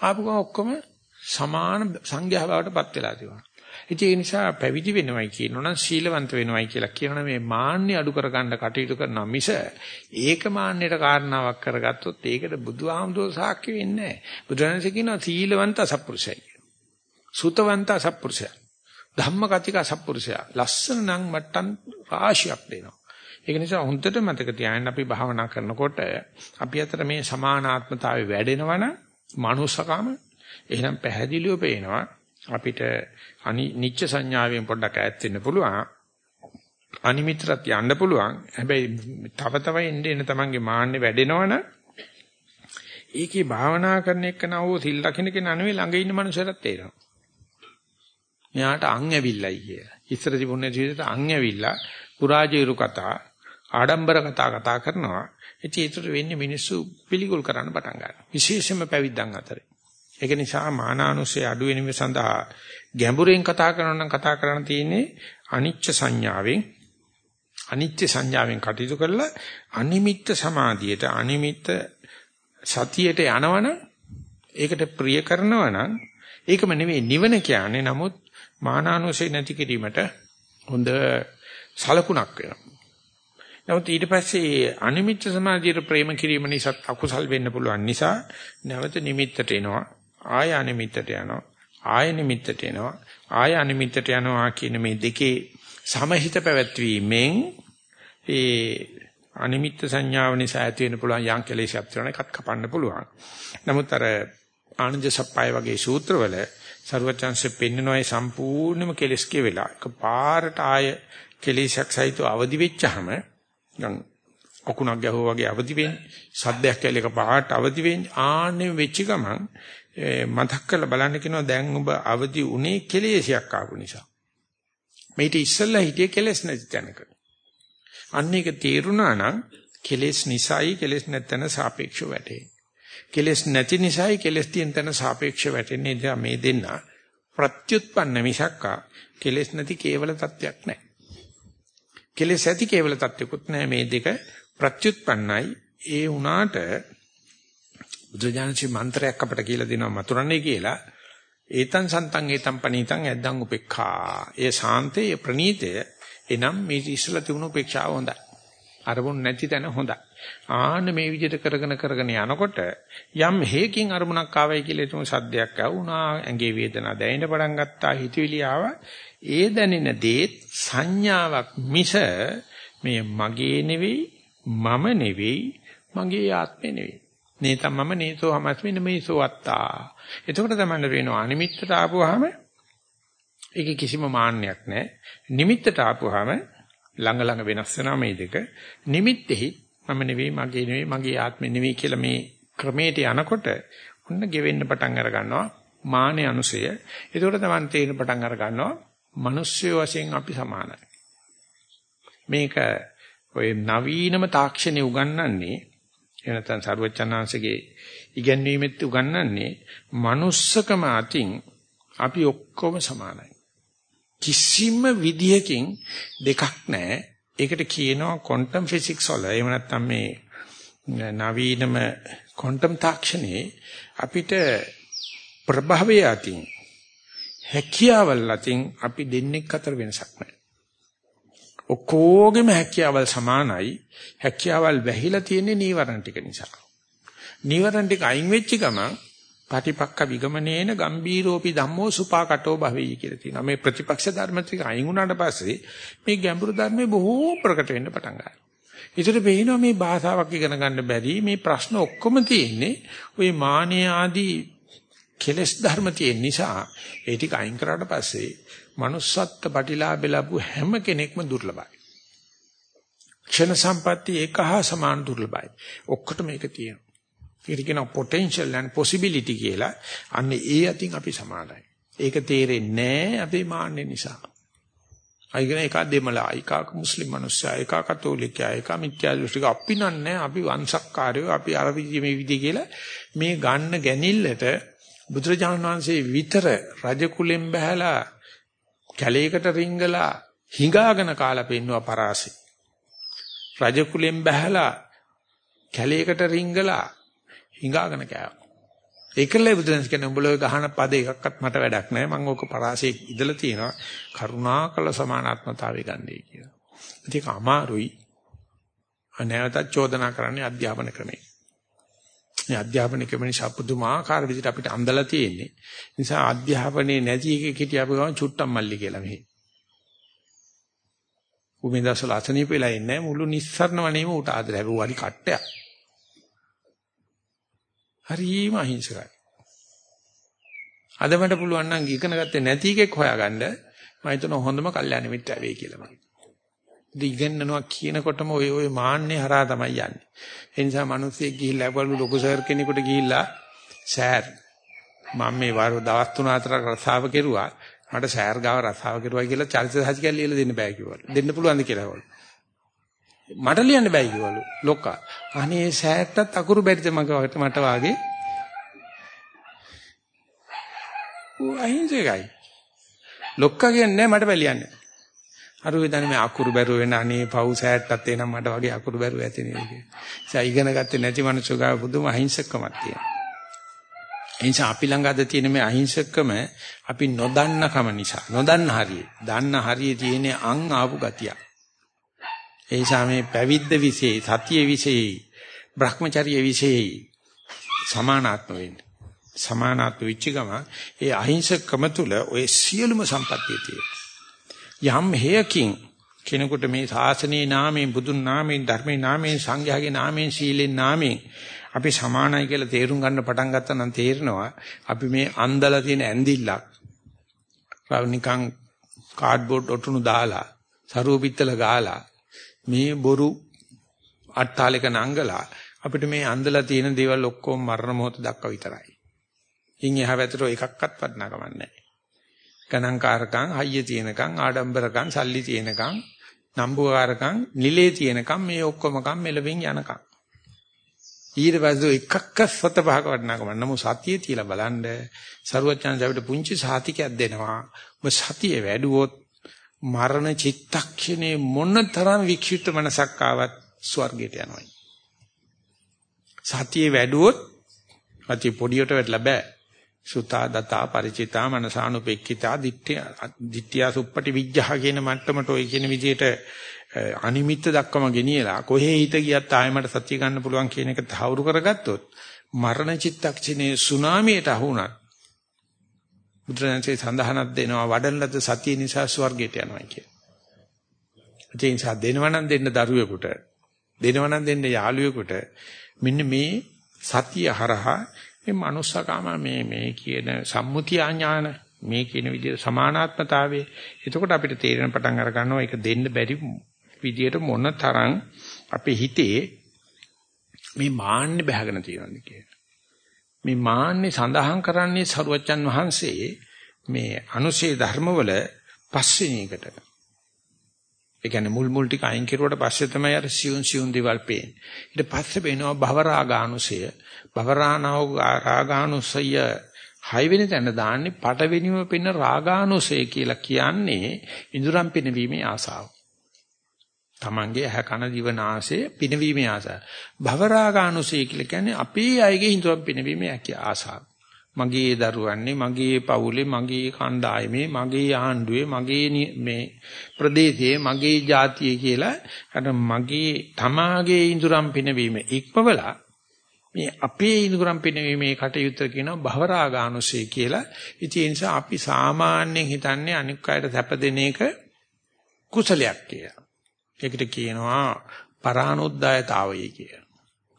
ආපු ගමන් ඔක්කොම සමාන සංඝයා බවට පත් වෙලා තිබුණා. ඉතින් ඒ නිසා පැවිදි වෙනවයි කියනවනම් සීලවන්ත වෙනවයි කියලා කියනවනම් මේ මාන්නේ අඩු කරගන්න කටයුතු කරනවා මිස ඒක මාන්නයට කාරණාවක් කරගත්තොත් ඒකට බුදුහාමුදුරුවෝ සාක්ෂි වෙන්නේ නැහැ. බුදුරජාණන්සේ කියනවා සීලවන්ත අසත්පුරුෂයයි කියලා. සුතවන්ත අසත්පුරුෂයා. ධම්මගතික අසත්පුරුෂයා. ලස්සන නම් මට්ටම් රාශියක් දෙනවා. ඒක නිසා හොඳට මතක තියාගන්න අපි භාවනා කරනකොට අපි අතර මේ සමානාත්මතාවය වැඩෙනවනම් මනුස්සකම එහෙනම් පැහැදිලිව පේනවා අපිට නිච්ච සංඥාවෙන් පොඩ්ඩක් ඈත් වෙන්න පුළුවන්. අනිමිත්‍රත් යන්න පුළුවන්. හැබැයි තව තව එන්නේ එන තමන්ගේ මාන්නේ වැඩෙනවනම් ඒකේ භාවනා කරන එක නවෝ සිල් ලකින කෙනා නෙවෙයි ළඟ ඉන්න මනුස්සයරත් තේරෙනවා. මෙයාට අං ඇවිල්ලයි කිය. ඉස්සර තිබුණේ ජීවිතේට අං ඇවිල්ලා පුරාජේරු කතා, ආඩම්බර කතා කතා කරනවා. ඉතින් ඒතර වෙන්නේ මිනිස්සු පිළිකුල් කරන්න පටන් ගන්නවා. විශේෂයෙන්ම පැවිද්දන් අතරේ. ඒක නිසා මානානුසය අඩු වෙනීම සඳහා ගැඹුරෙන් කතා කරනවා නම් කතා කරන්න තියෙන්නේ අනිච්ච සංඥාවෙන් අනිත්‍ය සංඥාවෙන් කටයුතු කරලා අනිමිත්ත සමාධියට අනිමිත්ත සතියට යනවනම් ඒකට ප්‍රිය කරනවනම් ඒකම නෙවෙයි නිවන කියන්නේ නමුත් මානානුසය නැති කිරීමට හොඳ සලකුණක් වෙනවා. නමුත් ඊට පස්සේ අනිමිත්ත සමාධියට ප්‍රේම කිරීම නිසා අකුසල් වෙන්න පුළුවන් නිසා නැවත නිමිත්තට එනවා. ආය අනිමිත්තට යනවා. ආය නිමිත්තට එනවා. ආය අනිමිත්තට යනවා කියන මේ දෙකේ සමහිත පැවැත්වීමෙන් ඒ අනිමිත්ත සංඥාව නිසා ඇති වෙන්න පුළුවන් යම් කෙලෙසක් තියෙනවා එකත් කපන්න පුළුවන්. නමුත් අර ආනන්ද සප්පයි වගේ සූත්‍රවල ਸਰවචන්සේ පෙන්නනවායි සම්පූර්ණම කෙලස් කෙවෙලා එකපාරට ආය කෙලෙසක් සහිතව අවදි වෙච්චාම දැන් අකුණක් ගැහුවා වගේ අවදි වෙන්නේ සද්දයක් කියලා එකපාරට අවදි වෙන්නේ ආන්නේ වෙච්ච ගමන් මතක් කරලා බලන්න කියනවා දැන් ඔබ අවදි උනේ කෙලෙසයක් ආපු නිසා. මේිට ඉස්සෙල්ලා හිටියේ කෙලෙස් නැති තැනක. අන්න ඒක තේරුණා නම් කෙලෙස් නිසායි කෙලෙස් නැත්නම් සාපේක්ෂව වැටෙන්නේ. කෙලෙස් නැති නිසායි කෙලෙස් තියෙන තැන සාපේක්ෂව වැටෙන්නේ. මේ දෙන්න ප්‍රත්‍යুৎපන්න මිසක්කා කෙලෙස් නැති කේවල තත්වයක් නැහැ. කෙලෙස් ඇති කේවල තත්වයක්වත් නැහැ මේ දෙක ප්‍රත්‍යুৎපන්නයි. ඒ වුණාට බුදුජානසී මන්ත්‍රයක් අපට කියලා දෙනවා මතුරන්නේ කියලා. ඒතං සන්තං ඒතං පනීතං ඇද්දං උපේක්ඛා. ඒ ශාන්තේ ප්‍රණීතය එනම් මේ ඉස්සලා තිබුණු උපේක්ෂාව හොඳයි. අරමුණු නැති තැන හොඳයි. ආන්න මේ විදිහට කරගෙන කරගෙන යනකොට යම් හේකින් අරමුණක් ආවයි කියලා එතුම සද්දයක් ආවුණා ඇඟේ වේදනාව දැනෙන්න පටන් ගත්තා හිතවිලි ආවා ඒ දැනෙන දේත් සංඥාවක් මිස මේ මගේ නෙවෙයි මම නෙවෙයි මගේ ආත්මේ නෙවෙයි නේතම් මම නේසෝ හමස්මින මේසෝ අත්තා. එතකොට තමයි වෙනවා අනිමිත්තට ආපුවාම ඒකේ කිසිම මාන්නයක් නැහැ. නිමිත්තට ආපුවාම ළඟ ළඟ වෙනස් වෙනවා මේ දෙක. නිමිත්තෙහි මම නෙවෙයි මගේ නෙවෙයි මගේ ආත්මෙ නෙවෙයි කියලා මේ ක්‍රමයට යනකොට ඔන්න ගෙවෙන්න පටන් අර ගන්නවා මානෙ අනුසය. එතකොට තමයි තේරෙන පටන් අර ගන්නවා මිනිස්සු වශයෙන් අපි සමානයි. මේක ඔය නවීනම තාක්ෂණය උගන්වන්නේ එහෙම නැත්නම් සරුවචනාංශගේ ඉගැන්වීමෙත් උගන්වන්නේ manussකම අතින් අපි ඔක්කොම සමානයි. කිසිම විදියකින් දෙකක් නැහැ. ඒකට කියනවා ක්වොන්ටම් ෆිසික්ස් වල එහෙම නැත්නම් මේ නවීනම ක්වොන්ටම් තාක්ෂණයේ අපිට ප්‍රභවය අතින් හැකියාවල් අතින් අපි දෙන්නෙක් අතර වෙනසක් නැහැ. ඔක්කොගෙම හැකියාවල් සමානයි. හැකියාවල් වැහිලා තියෙන්නේ නීවරණ ටික නිසා. නීවරණ ටික අයින් වෙච්ච ගමන් පටිපක්ක විගමනේන ගම්බීරෝපි ධම්මෝ සුපාකටෝ භවෙයි කියලා තියෙනවා. මේ ප්‍රතිපක්ෂ ධර්ම ටික අයින් වුණාට පස්සේ මේ ගැඹුරු ධර්මේ බොහෝ ප්‍රකට වෙන්න පටන් ගන්නවා. ඒතර පේනවා මේ භාෂාවක් ඉගෙන ගන්න බැරි මේ ප්‍රශ්න ඔක්කොම තියෙන්නේ ওই මානිය ආදී කෙලස් ධර්ම තියෙන නිසා ඒ ටික අයින් කරාට පස්සේ manussත්ත්ව ප්‍රතිලාභ ලැබු හැම කෙනෙක්ම දුර්ලභයි. ක්ෂණ සම්පatti එක හා සමාන දුර්ලභයි. ඔක්කොට මේක තියෙනවා. ඒකට කියනවා potential and possibility කියලා. අන්න ඒ අතින් අපි සමානයි. ඒක තේරෙන්නේ නැහැ අපේ මාන්නේ නිසා. අයිගෙන එක දෙමළා එක මුස්ලිම් මිනිස්සයා එක කතෝලිකයා එක මිත්‍යා දෘෂ්ටික අපි නන්නේ අපි වංශක්කාරයෝ අපි අර විදිහේ මේ විදිහ කියලා මේ ගන්න ගැනිල්ලට බුදුරජාණන් වහන්සේ විතර රජ කුලෙන් බහැලා කැලේකට රිංගලා හිඟාගෙන කාලා පෙන්නවා පරාසෙ රජ කුලෙන් බහැලා කැලේකට රිංගලා හිඟාගෙන කෑවා ඒකලයි බුදුරජාණන් කියන්නේ උඹලා ඔය ගහන පද එකක්වත් මට වැඩක් නැහැ. මම ඕක පරාසයේ ඉඳලා තියෙනවා. කරුණාකල සමානාත්මතාවය ගන්නයි කියලා. ඒක අමාරුයි. අනෑවතත් චෝදනා කරන්නේ අධ්‍යාපන ක්‍රමේ. මේ අධ්‍යාපන ක්‍රම නිසා පුදුමාකාර විදිහට අපිට අඳලා තියෙන්නේ. නිසා අධ්‍යාපනයේ නැති එකක හිටිය අපි ගමන් චුට්ටම් මල්ලි කියලා මෙහි. උමෙන්දසල අතනීප වෙලා ඉන්නේ මුළු නිස්සරණ වනේම උට ආදර හැබුවාලි කට්ටයක්. හරිම අහිංසකයි. අද මට පුළුවන් නම් ඉගෙන ගත්තේ නැති එකෙක් හොයාගන්න මම හිතන හොඳම කල්යාණ මිත්‍ර වෙයි කියලා මම. ඉගෙනනවා කියනකොටම ඔය ඔය මාන්නේ හරහා තමයි යන්නේ. ඒ නිසා මිනිස්සෙක් ගිහිල්ලා බලු ලොකු සර් කෙනෙකුට ගිහිල්ලා සර් මම මේ වර දවස් තුන හතරක් රසාව කෙරුවා. මට සර් ගාව රසාව කෙරුවා කියලා චරිත සාහිත්‍ය ලියලා දෙන්න බෑ කිව්වලු. දෙන්න පුළුවන්ද කියලා වළු. මට ලියන්න බෑ කිව්වලු ලොක්කා. අනේ සෑට්ටත් අකුරු බැරිද මගට මට වාගේ. ඌ අහිංසකයි. ලොක්කා කියන්නේ මට බෑ ලියන්න. අර වේදන්නේ මේ අකුරු බැරුව වෙන අනේ පව් සෑට්ටත් එනනම් මට වගේ අකුරු බැරුව ඇති නේද කියලා. ඒ ඉගෙන ගත්තේ නැති මිනිස්සු ගාව පුදුම අහිංසකමක් තියෙනවා. එනිසා අපි ළඟ අද තියෙන මේ අහිංසකම අපි නොදන්නකම නිසා නොදන්න හරිය. දන්න හරිය තියෙන අං ආපු ගතියක්. ඒ නිසා මේ පැවිද්ද විශේෂයි, සතිය විශේෂයි, Brahmacharya විශේෂයි සමානාත්ම වෙන්නේ. සමානාත්ම වෙච්ච ගම ඒ අහිංසකම තුල ඔය සියලුම සම්පත්තිය තියෙනවා. යම් හේයකින් කෙනෙකුට මේ ශාසනයේ නාමයෙන් බුදුන් නාමයෙන් ධර්මයේ නාමයෙන් සංඝයාගේ නාමයෙන් සීලෙන් නාමයෙන් අපි සමානයි කියලා තේරුම් ගන්න පටන් ගත්තා නම් තේරෙනවා අපි මේ අන්දලා තියෙන ඇඳිල්ලක් නිකන් කාඩ්බෝඩ් ඔටුනු දාලා සරුව පිටතල ගාලා මේ බොරු අට්ටාලක නංගලා අපිට මේ අන්දලා තියෙන දේවල් ඔක්කොම මරණ මොහොත දක්වා විතරයි. ඉන් එහා පැත්තට එකක්වත් වටනකම නැහැ. ගණන්කාරකම්, හයිය තියෙනකම්, ආඩම්බරකම්, සල්ලි තියෙනකම්, නම්බුකාරකම්, නිලේ තියෙනකම් මේ ඔක්කොමකම් මෙලවින් යනකම්. ඊට පස්සේ එකක්ක සත පහක වටනකම නමු සතිය තියලා බලන්න සරුවචන අපිට පුංචි සාතිකයක් දෙනවා. ඔබ සතිය වැඩුවොත් මරණ චිත්තක්ෂණේ මොනතරම් වික්ෂිප්ත මනසක් ආවත් ස්වර්ගයට යනවා. සතිය වැඩුවොත් අති පොඩියට වැටලා බෑ. සුතා දතා ಪರಿචිතා මනසානුපෙක්ඛිතා දිට්ඨිය දිට්ඨිය සුප්පටි විජ්ජහ කියන මට්ටමට ඔය කියන විදිහට අනිමිත්ත දක්වම ගෙනියලා කොහේ හිත ගියත් ආයෙමට සත්‍ය ගන්න පුළුවන් කියන එක තහවුරු කරගත්තොත් මරණ චිත්තක්ෂණේ සුනාමියට අහුණත් බුදුරජාණන්සේ සඳහනක් දෙනවා වඩන ලද සතිය නිසා ස්වර්ගයට යනවා කියලා. ඒ නිසා දෙනවනම් දෙන්න දරුවෙකුට දෙනවනම් දෙන්න යාළුවෙකුට මෙන්න මේ සතිය හරහා මේ manussකම මේ මේ කියන සම්මුති ආඥාන මේ කියන විදිහට සමානාත්මතාවය එතකොට අපිට තේරෙන පටන් අර ගන්නවා ඒක දෙන්න බැරි විදිහට මොන තරම් අපේ හිතේ මේ මාන්නේ බහගෙන තියෙනවද කියලා. මේ මාන්නේ සඳහන් කරන්නේ සරුවච්චන් වහන්සේ මේ අනුශේ ධර්මවල පස්වෙනි එකට. ඒ කියන්නේ මුල් මුල් ටික අයින් කෙරුවට පස්සේ තමයි අර සියුන් සියුන් දේවල් පේන්නේ. ඊට පස්සේ පේනවා භවරාගානුසය. භවරාණව රාගානුසය හයවෙනි තැන දාන්නේ පටවෙනිම පෙන්න රාගානුසය කියලා කියන්නේ ඉඳුරම් පිනවීමේ ආසාව. තමන්ගේ ඇහ කන දිව නාසය පිනවීමේ ආසාව. භවරාගානුසය කියලා කියන්නේ අපේ අයගේ ඉඳුරම් පිනවීමේ ආසාව. මගේ දරුවන්නේ මගේ පවුලේ මගේ කණ්ඩායමේ මගේ ආණ්ඩුවේ මගේ මේ ප්‍රදේශයේ මගේ ජාතියේ කියලා අර මගේ තමාගේ ඉඳුරම් පිනවීම ඉක්මවලා මේ අපේ ඉඳුරම් පිනවීමේ කටයුත්ත කියනවා භවරාගානුසය කියලා. ඉතින් ඒ නිසා අපි සාමාන්‍යයෙන් හිතන්නේ අනික් අයට සැප දෙන එක කුසලයක් කියලා. ඒකට කියනවා පරානුද්යතාවය කියලා.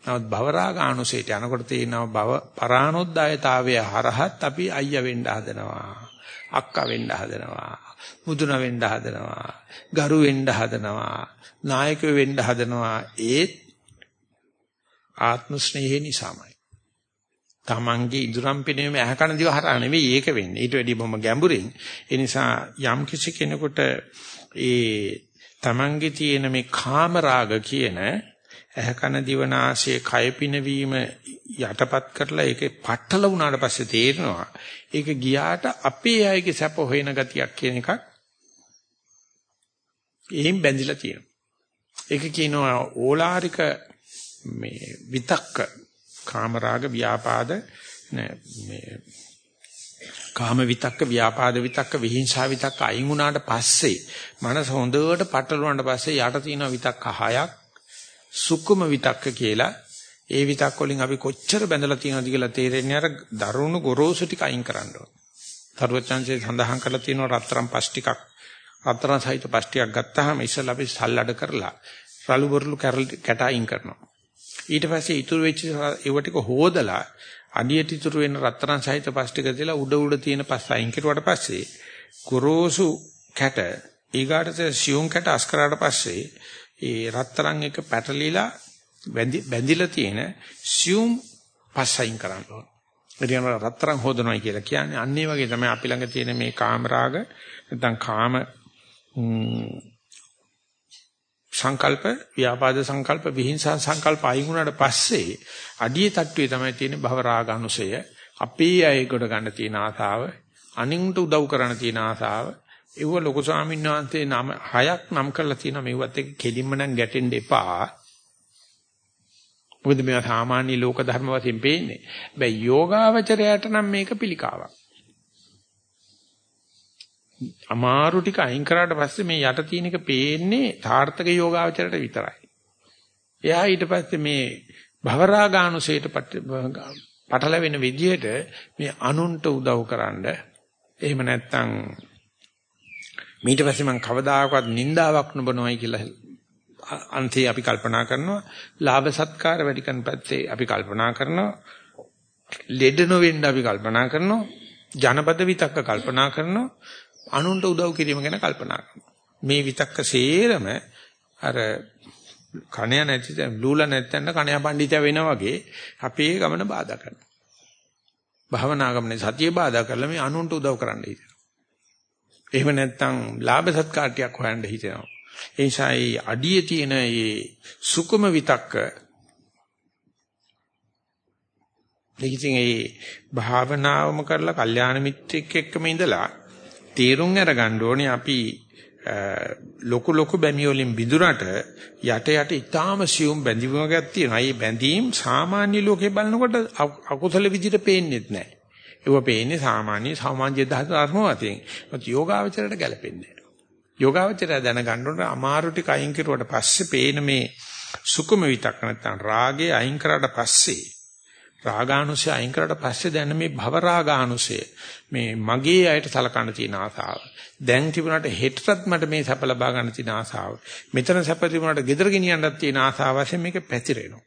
නමුත් භවරාගානුසයට යනකොට තියෙනවා භව පරානොද්දායතාවය හරහත් අපි අයියා වෙන්න හදනවා. අක්කා වෙන්න හදනවා. මුදුන වෙන්න හදනවා. ගරු වෙන්න හදනවා. නායකයෝ වෙන්න හදනවා. ඒත් ආත්ම ස්නේහය නිසාමයි. තමන්ගේ ඉදුරම් පිනීම ඇහකන දිව හරහා නෙවෙයි ඒක වෙන්නේ. ඊට වැඩි බොහොම ගැඹුරින්. ඒ නිසා යම් කිසි කෙනෙකුට ඒ තමන්ගේ තියෙන මේ කාම රාග කියන ඇහකන දිවනාශයේ කය පිනවීම යටපත් කරලා ඒකේ පట్టල වුණාට පස්සේ තේරෙනවා ඒක ගියාට අපේ අයගේ සැප හොයන ගතියක් කියන එකක් එහෙන් බැඳිලා තියෙනවා. ඒක කියනවා ඕලාරික මේ විතක්ක කාමරාග ව්‍යාපාද මේ කාම විතක්ක ව්‍යාපාද විතක්ක විහිංසා විතක්ක අයින් වුණාට පස්සේ මනස හොඳට පටලවුණාට පස්සේ යට තියෙන විතක්ක හයක් සුකුම විතක්ක කියලා ඒ විතක්ක වලින් අපි කොච්චර බැඳලා තියෙනවද කියලා තේරෙන්නේ අර දරුණු ගොරෝසු ටික අයින් කරන්න ඕන. තරුවචාන්සේ සඳහන් කරලා තියෙනවා රත්තරන් පස් ටිකක් රත්තරන් සහිත පස් ටිකක් ගත්තාම ඉස්සෙල්ලා අපි සල්ලඩ කරලා රළු බොරළු කැට අයින් කරනවා. ඊට පස්සේ ඉතුරු වෙච්ච ඒව ටික හොදලා අඩියට ඉතුරු වෙන රත්තරන් සහිත පස් ටික දාලා උඩ උඩ තියෙන පස් අයින් කරුවාට පස්සේ ගොරෝසු කැට ඊගාට සියුම් කැට අස් කරාට පස්සේ ඒ රත්තරන් එක පැටලිලා බැඳිලා තියෙන සියුම් පස් අයින් කරන්න ඕන. එදින රත්තරන් හොදනවා කියලා කියන්නේ අන්න ඒ වගේ තමයි අපි ළඟ තියෙන මේ කාමරාග නැත්නම් කාම සංකල්ප ව්‍යාපාද සංකල්ප විහිංසා සංකල්ප අයින් වුණාට පස්සේ අඩිය තට්ටුවේ තමයි තියෙන භව රාගානුසය අපේ අයකට ගන්න තියෙන ආසාව අනින්ට උදව් කරන්න තියෙන ආසාව. ඒව ලොකු ස්වාමීන් වහන්සේ නම හයක් නම් කරලා තියෙනවා. මේවත් එක්ක කෙලින්ම නම් ගැටෙන්න එපා. මොකද මේවා සාමාන්‍ය ලෝක ධර්ම වශයෙන් පේන්නේ. හැබැයි යෝගාවචරයට නම් මේක පිළිකාවක්. අමාරු ටික අයින් කරාට පස්සේ මේ යට තියෙන එක පේන්නේ තාර්ථක යෝගාවචරයට විතරයි. එයා ඊට පස්සේ මේ භවරාගානුසයට පටලවෙන විදිහට මේ අනුන්ට උදව් කරන්න එහෙම නැත්නම් ඊට පස්සේ මම කවදාකවත් නින්දාවක් නොබනවයි කියලා අන්තේ අපි කල්පනා කරනවා. ලාභ සත්කාර වැඩි කරන පැත්තේ අපි කල්පනා කරනවා. ලෙඩ නොවෙන්න අපි කල්පනා කරනවා. ජනපද විතක්ක කල්පනා කරනවා. අනුන්ට උදව් කිරීම ගැන කල්පනා කරනවා. මේ විතක්ක සේරම අර කණය නැති ලූල නැත්නම් කණය පඬිතය වෙනා වගේ අපේ ගමන බාධා කරනවා. භවනා ගමනේ සතිය බාධා කරලා මේ අනුන්ට උදව් කරන්න හිතෙනවා. එහෙම නැත්නම් ලාභ සත්කාරටියක් හොයන්න හිතෙනවා. ඒ නිසා මේ අඩියේ තියෙන මේ සුකුම විතක්ක දෙකින් ඒ භාවනාවම කරලා කල්යාණ මිත්‍රෙක් එක්කම ඉඳලා තීරුම් අරගන්න ඕනේ අපි ලොකු ලොකු බැමි වලින් බිඳුරට යට යට ඊටාම සියුම් බැඳීමක් තියෙනවා. මේ බැඳීම් සාමාන්‍ය ලෝකේ බලනකොට අකුසල විදිහට පේන්නේ නැහැ. ඒව පේන්නේ සාමාන්‍ය සමාජ ධර්ම වශයෙන්. ඒත් යෝගාවචරයට ගැලපෙන්නේ නැහැ. යෝගාවචරය දැනගන්න ඕනේ අමාරු ටික අයින් කරුවට පස්සේ පේන මේ සුකුම විතක් නැත්නම් රාගය අයින් කරාට පස්සේ රාගානුසය අයින් කරලා පස්සේ දැන් මේ භව රාගානුසය මේ මගේ අයට සලකන්න තියෙන ආසාව. දැන් තිබුණාට හෙටටත් මට මේ සැප ලබා ගන්න තියෙන ආසාව. මෙතන සැප තිබුණාට gedara ගෙනියන්නත් තියෙන ආසාව වශයෙන් මේක පැතිරෙනවා.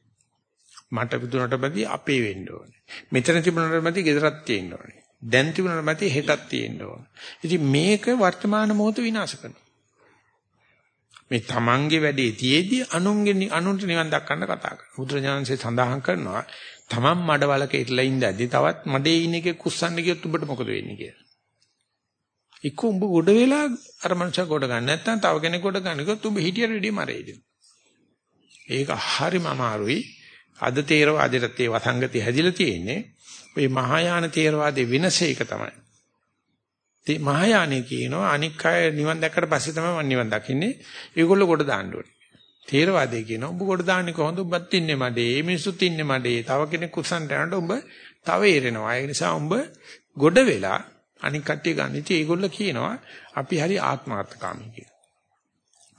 මට විදුනට බැදී අපේ වෙන්න ඕනේ. මෙතන තිබුණාට බැදී gedarat තියෙන්න ඕනේ. දැන් තිබුණාට බැදී හෙටත් තියෙන්න ඕනේ. ඉතින් මේක වර්තමාන මොහොත විනාශ කරනවා. මේ තමන්ගේ වැඩේ තියේදී අනුන්ගේ අනුන්ට නිවන් දක්වන්න කතා කරනවා. බුදුරජාණන්සේ සඳහන් කරනවා තමන් මඩවලක ඉట్లా ඉඳද්දි තවත් මඩේ ඉන්න එකේ කුස්සන්න ගියොත් උඹට මොකද වෙන්නේ කියලා. එක්ක උඹ ගොඩ වෙලා අර මනුෂයා ගොඩ ගන්න නැත්නම් තව කෙනෙක් ගොඩ ගන්න කිව්වොත් උඹ හිටියට වැඩිය මරේද. ඒක හරිම අමාරුයි. අද තේරවාදයට ඒ වසංගති හැදිලා තියෙන්නේ. මේ මහායාන තේරවාදයේ වෙනස ඒක තමයි. ඒ මහායානේ කියනවා අනික් අය නිවන් දැක්කට පස්සේ තමයි මම නිවන් දකින්නේ. ඒගොල්ලෝ කොට දාන්න ඕනේ. තේරවාදයේ කියනවා. උඹ කොට දාන්නේ කොහොමද? උඹත් ඉන්නේ මඩේ මේ මිනිස්සුත් ඉන්නේ මඩේ. තව කෙනෙක් කුසන්ට යනකොට උඹ තව ඒරෙනවා ඒ නිසා උඹ ගොඩ වෙලා අනික් කට්ටිය ගන්න ඉතින් ඒගොල්ලෝ කියනවා අපි හරි ආත්මාර්ථකාමී කියලා.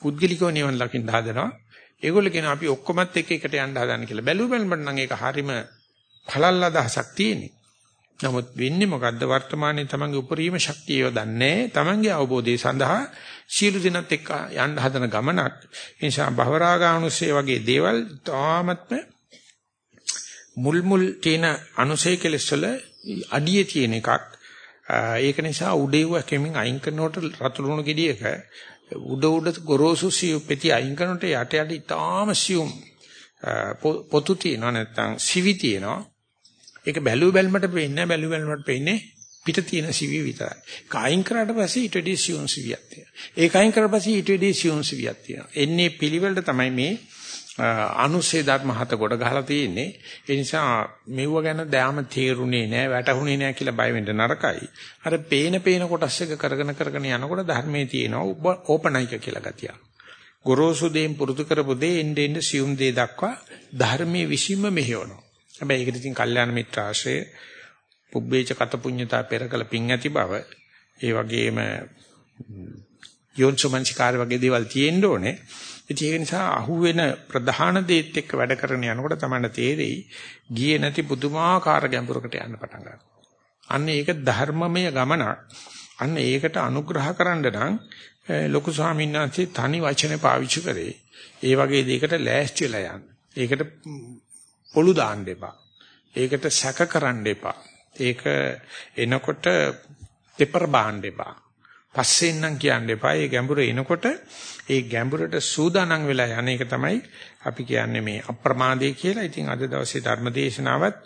පුද්ගලිකව නිවන් ලකින්න හදනවා. ඒගොල්ලෝ කියනවා අපි ඔක්කොමත් එක එකට යන්න හදන කියලා. බැලු බැලමට නම් ඒක හරීම පළල් අදහසක් තියෙන්නේ. නමුත් වෙන්නේ මොකද්ද වර්තමානයේ තමන්ගේ උපරිම ශක්තිය යොදන්නේ තමන්ගේ අවබෝධය සඳහා සීල දිනත් එක්ක යන්න හදන ගමනක්. ඒ නිසා භවරාගානුස්සය වගේ දේවල් තාමත්ම මුල් මුල් තියෙන අනුසය කෙලස් වල අඩියේ තියෙන එකක්. ඒක නිසා උඩේව කෙමින් අයින් කරනකොට රතු ලුණු ගෙඩියක උඩ උඩ ගොරෝසු සියු පෙති අයින් කරනකොට යට යට ඉතාම සියුම් පොතු තියෙනවා නැත්නම් සිවි තියෙනවා. ඒක බැලු බැලමට පේන්නේ බැලු බැලමට පේන්නේ පිට තියෙන සිවිය විතරයි. ඒක අයින් කරාට පස්සේ ඊට වඩා සියුම් සිවියක් තියෙනවා. ඒක අයින් කරලා පස්සේ ඊට වඩා සියුම් සිවියක් තියෙනවා. එන්නේ පිළිවෙලට තමයි මේ අනුසේ ධර්ම හත කොට ගහලා තියෙන්නේ. ඒ නිසා මෙව්ව ගැන දැාම තේරුනේ නැහැ, වැටහුනේ නැහැ කියලා බය වෙන්න නරකයි. අර පේන පේන කොටස් එක කරගෙන කරගෙන යනකොට ධර්මයේ තියෙනවා ඕපනයික කියලා ගතියක්. ගොරෝසු දෙයින් පුරුදු කරපු දේ එන්නේ එන්නේ සියුම් දේ දක්වා ධර්මයේ විසීම මෙහෙවනවා. හැබැයි ඒකට ඉතින් කල්යාණ මිත්‍ර ආශ්‍රය පුබ්බේච කත පුඤ්ඤතා පෙරකල පිං ඇති බව ඒ වගේම යෝන්සමංචකාර වගේ දේවල් තියෙන්න ඕනේ. ඉතින් ඒක නිසා අහුවෙන ප්‍රධාන දේත් එක්ක වැඩ කරන යනකොට තමයි තේරෙයි ගියේ නැති පුදුමාකාර ගැඹුරකට යන්න පටන් ගන්නවා. අන්න ඒක ධර්මමය ගමනක්. අන්න ඒකට අනුග්‍රහ කරන්න නම් ලොකු ස්වාමීන් වහන්සේ තනි වචනේ පාවිච්චි කරේ. ඒ වගේ දෙයකට ලෑස්ති වෙලා යන්න. ඒකට පොළු දාන්න එපා. ඒකට සැක කරන්න එපා. ඒක එනකොට පෙපර බාන්න එපා. පස්සේ නම් කියන්න එපා. ඒ ගැඹුර එනකොට ඒ ගැඹුරට සූදානම් වෙලා යන එක තමයි අපි කියන්නේ මේ අප්‍රමාදේ කියලා. ඉතින් අද දවසේ ධර්මදේශනාවත්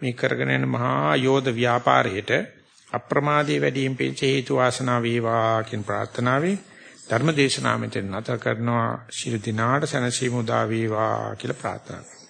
මේ කරගෙන යන මහා යෝධ ව්‍යාපාරයේට අප්‍රමාදයේ වැඩිම පිළිච හේතු වාසනා වේවා කියන ප්‍රාර්ථනාවෙන් ධර්මදේශනාවෙන් නැත කරනවා ශිර දිනාට සනසීමු දා වේවා කියලා ප්‍රාර්ථනා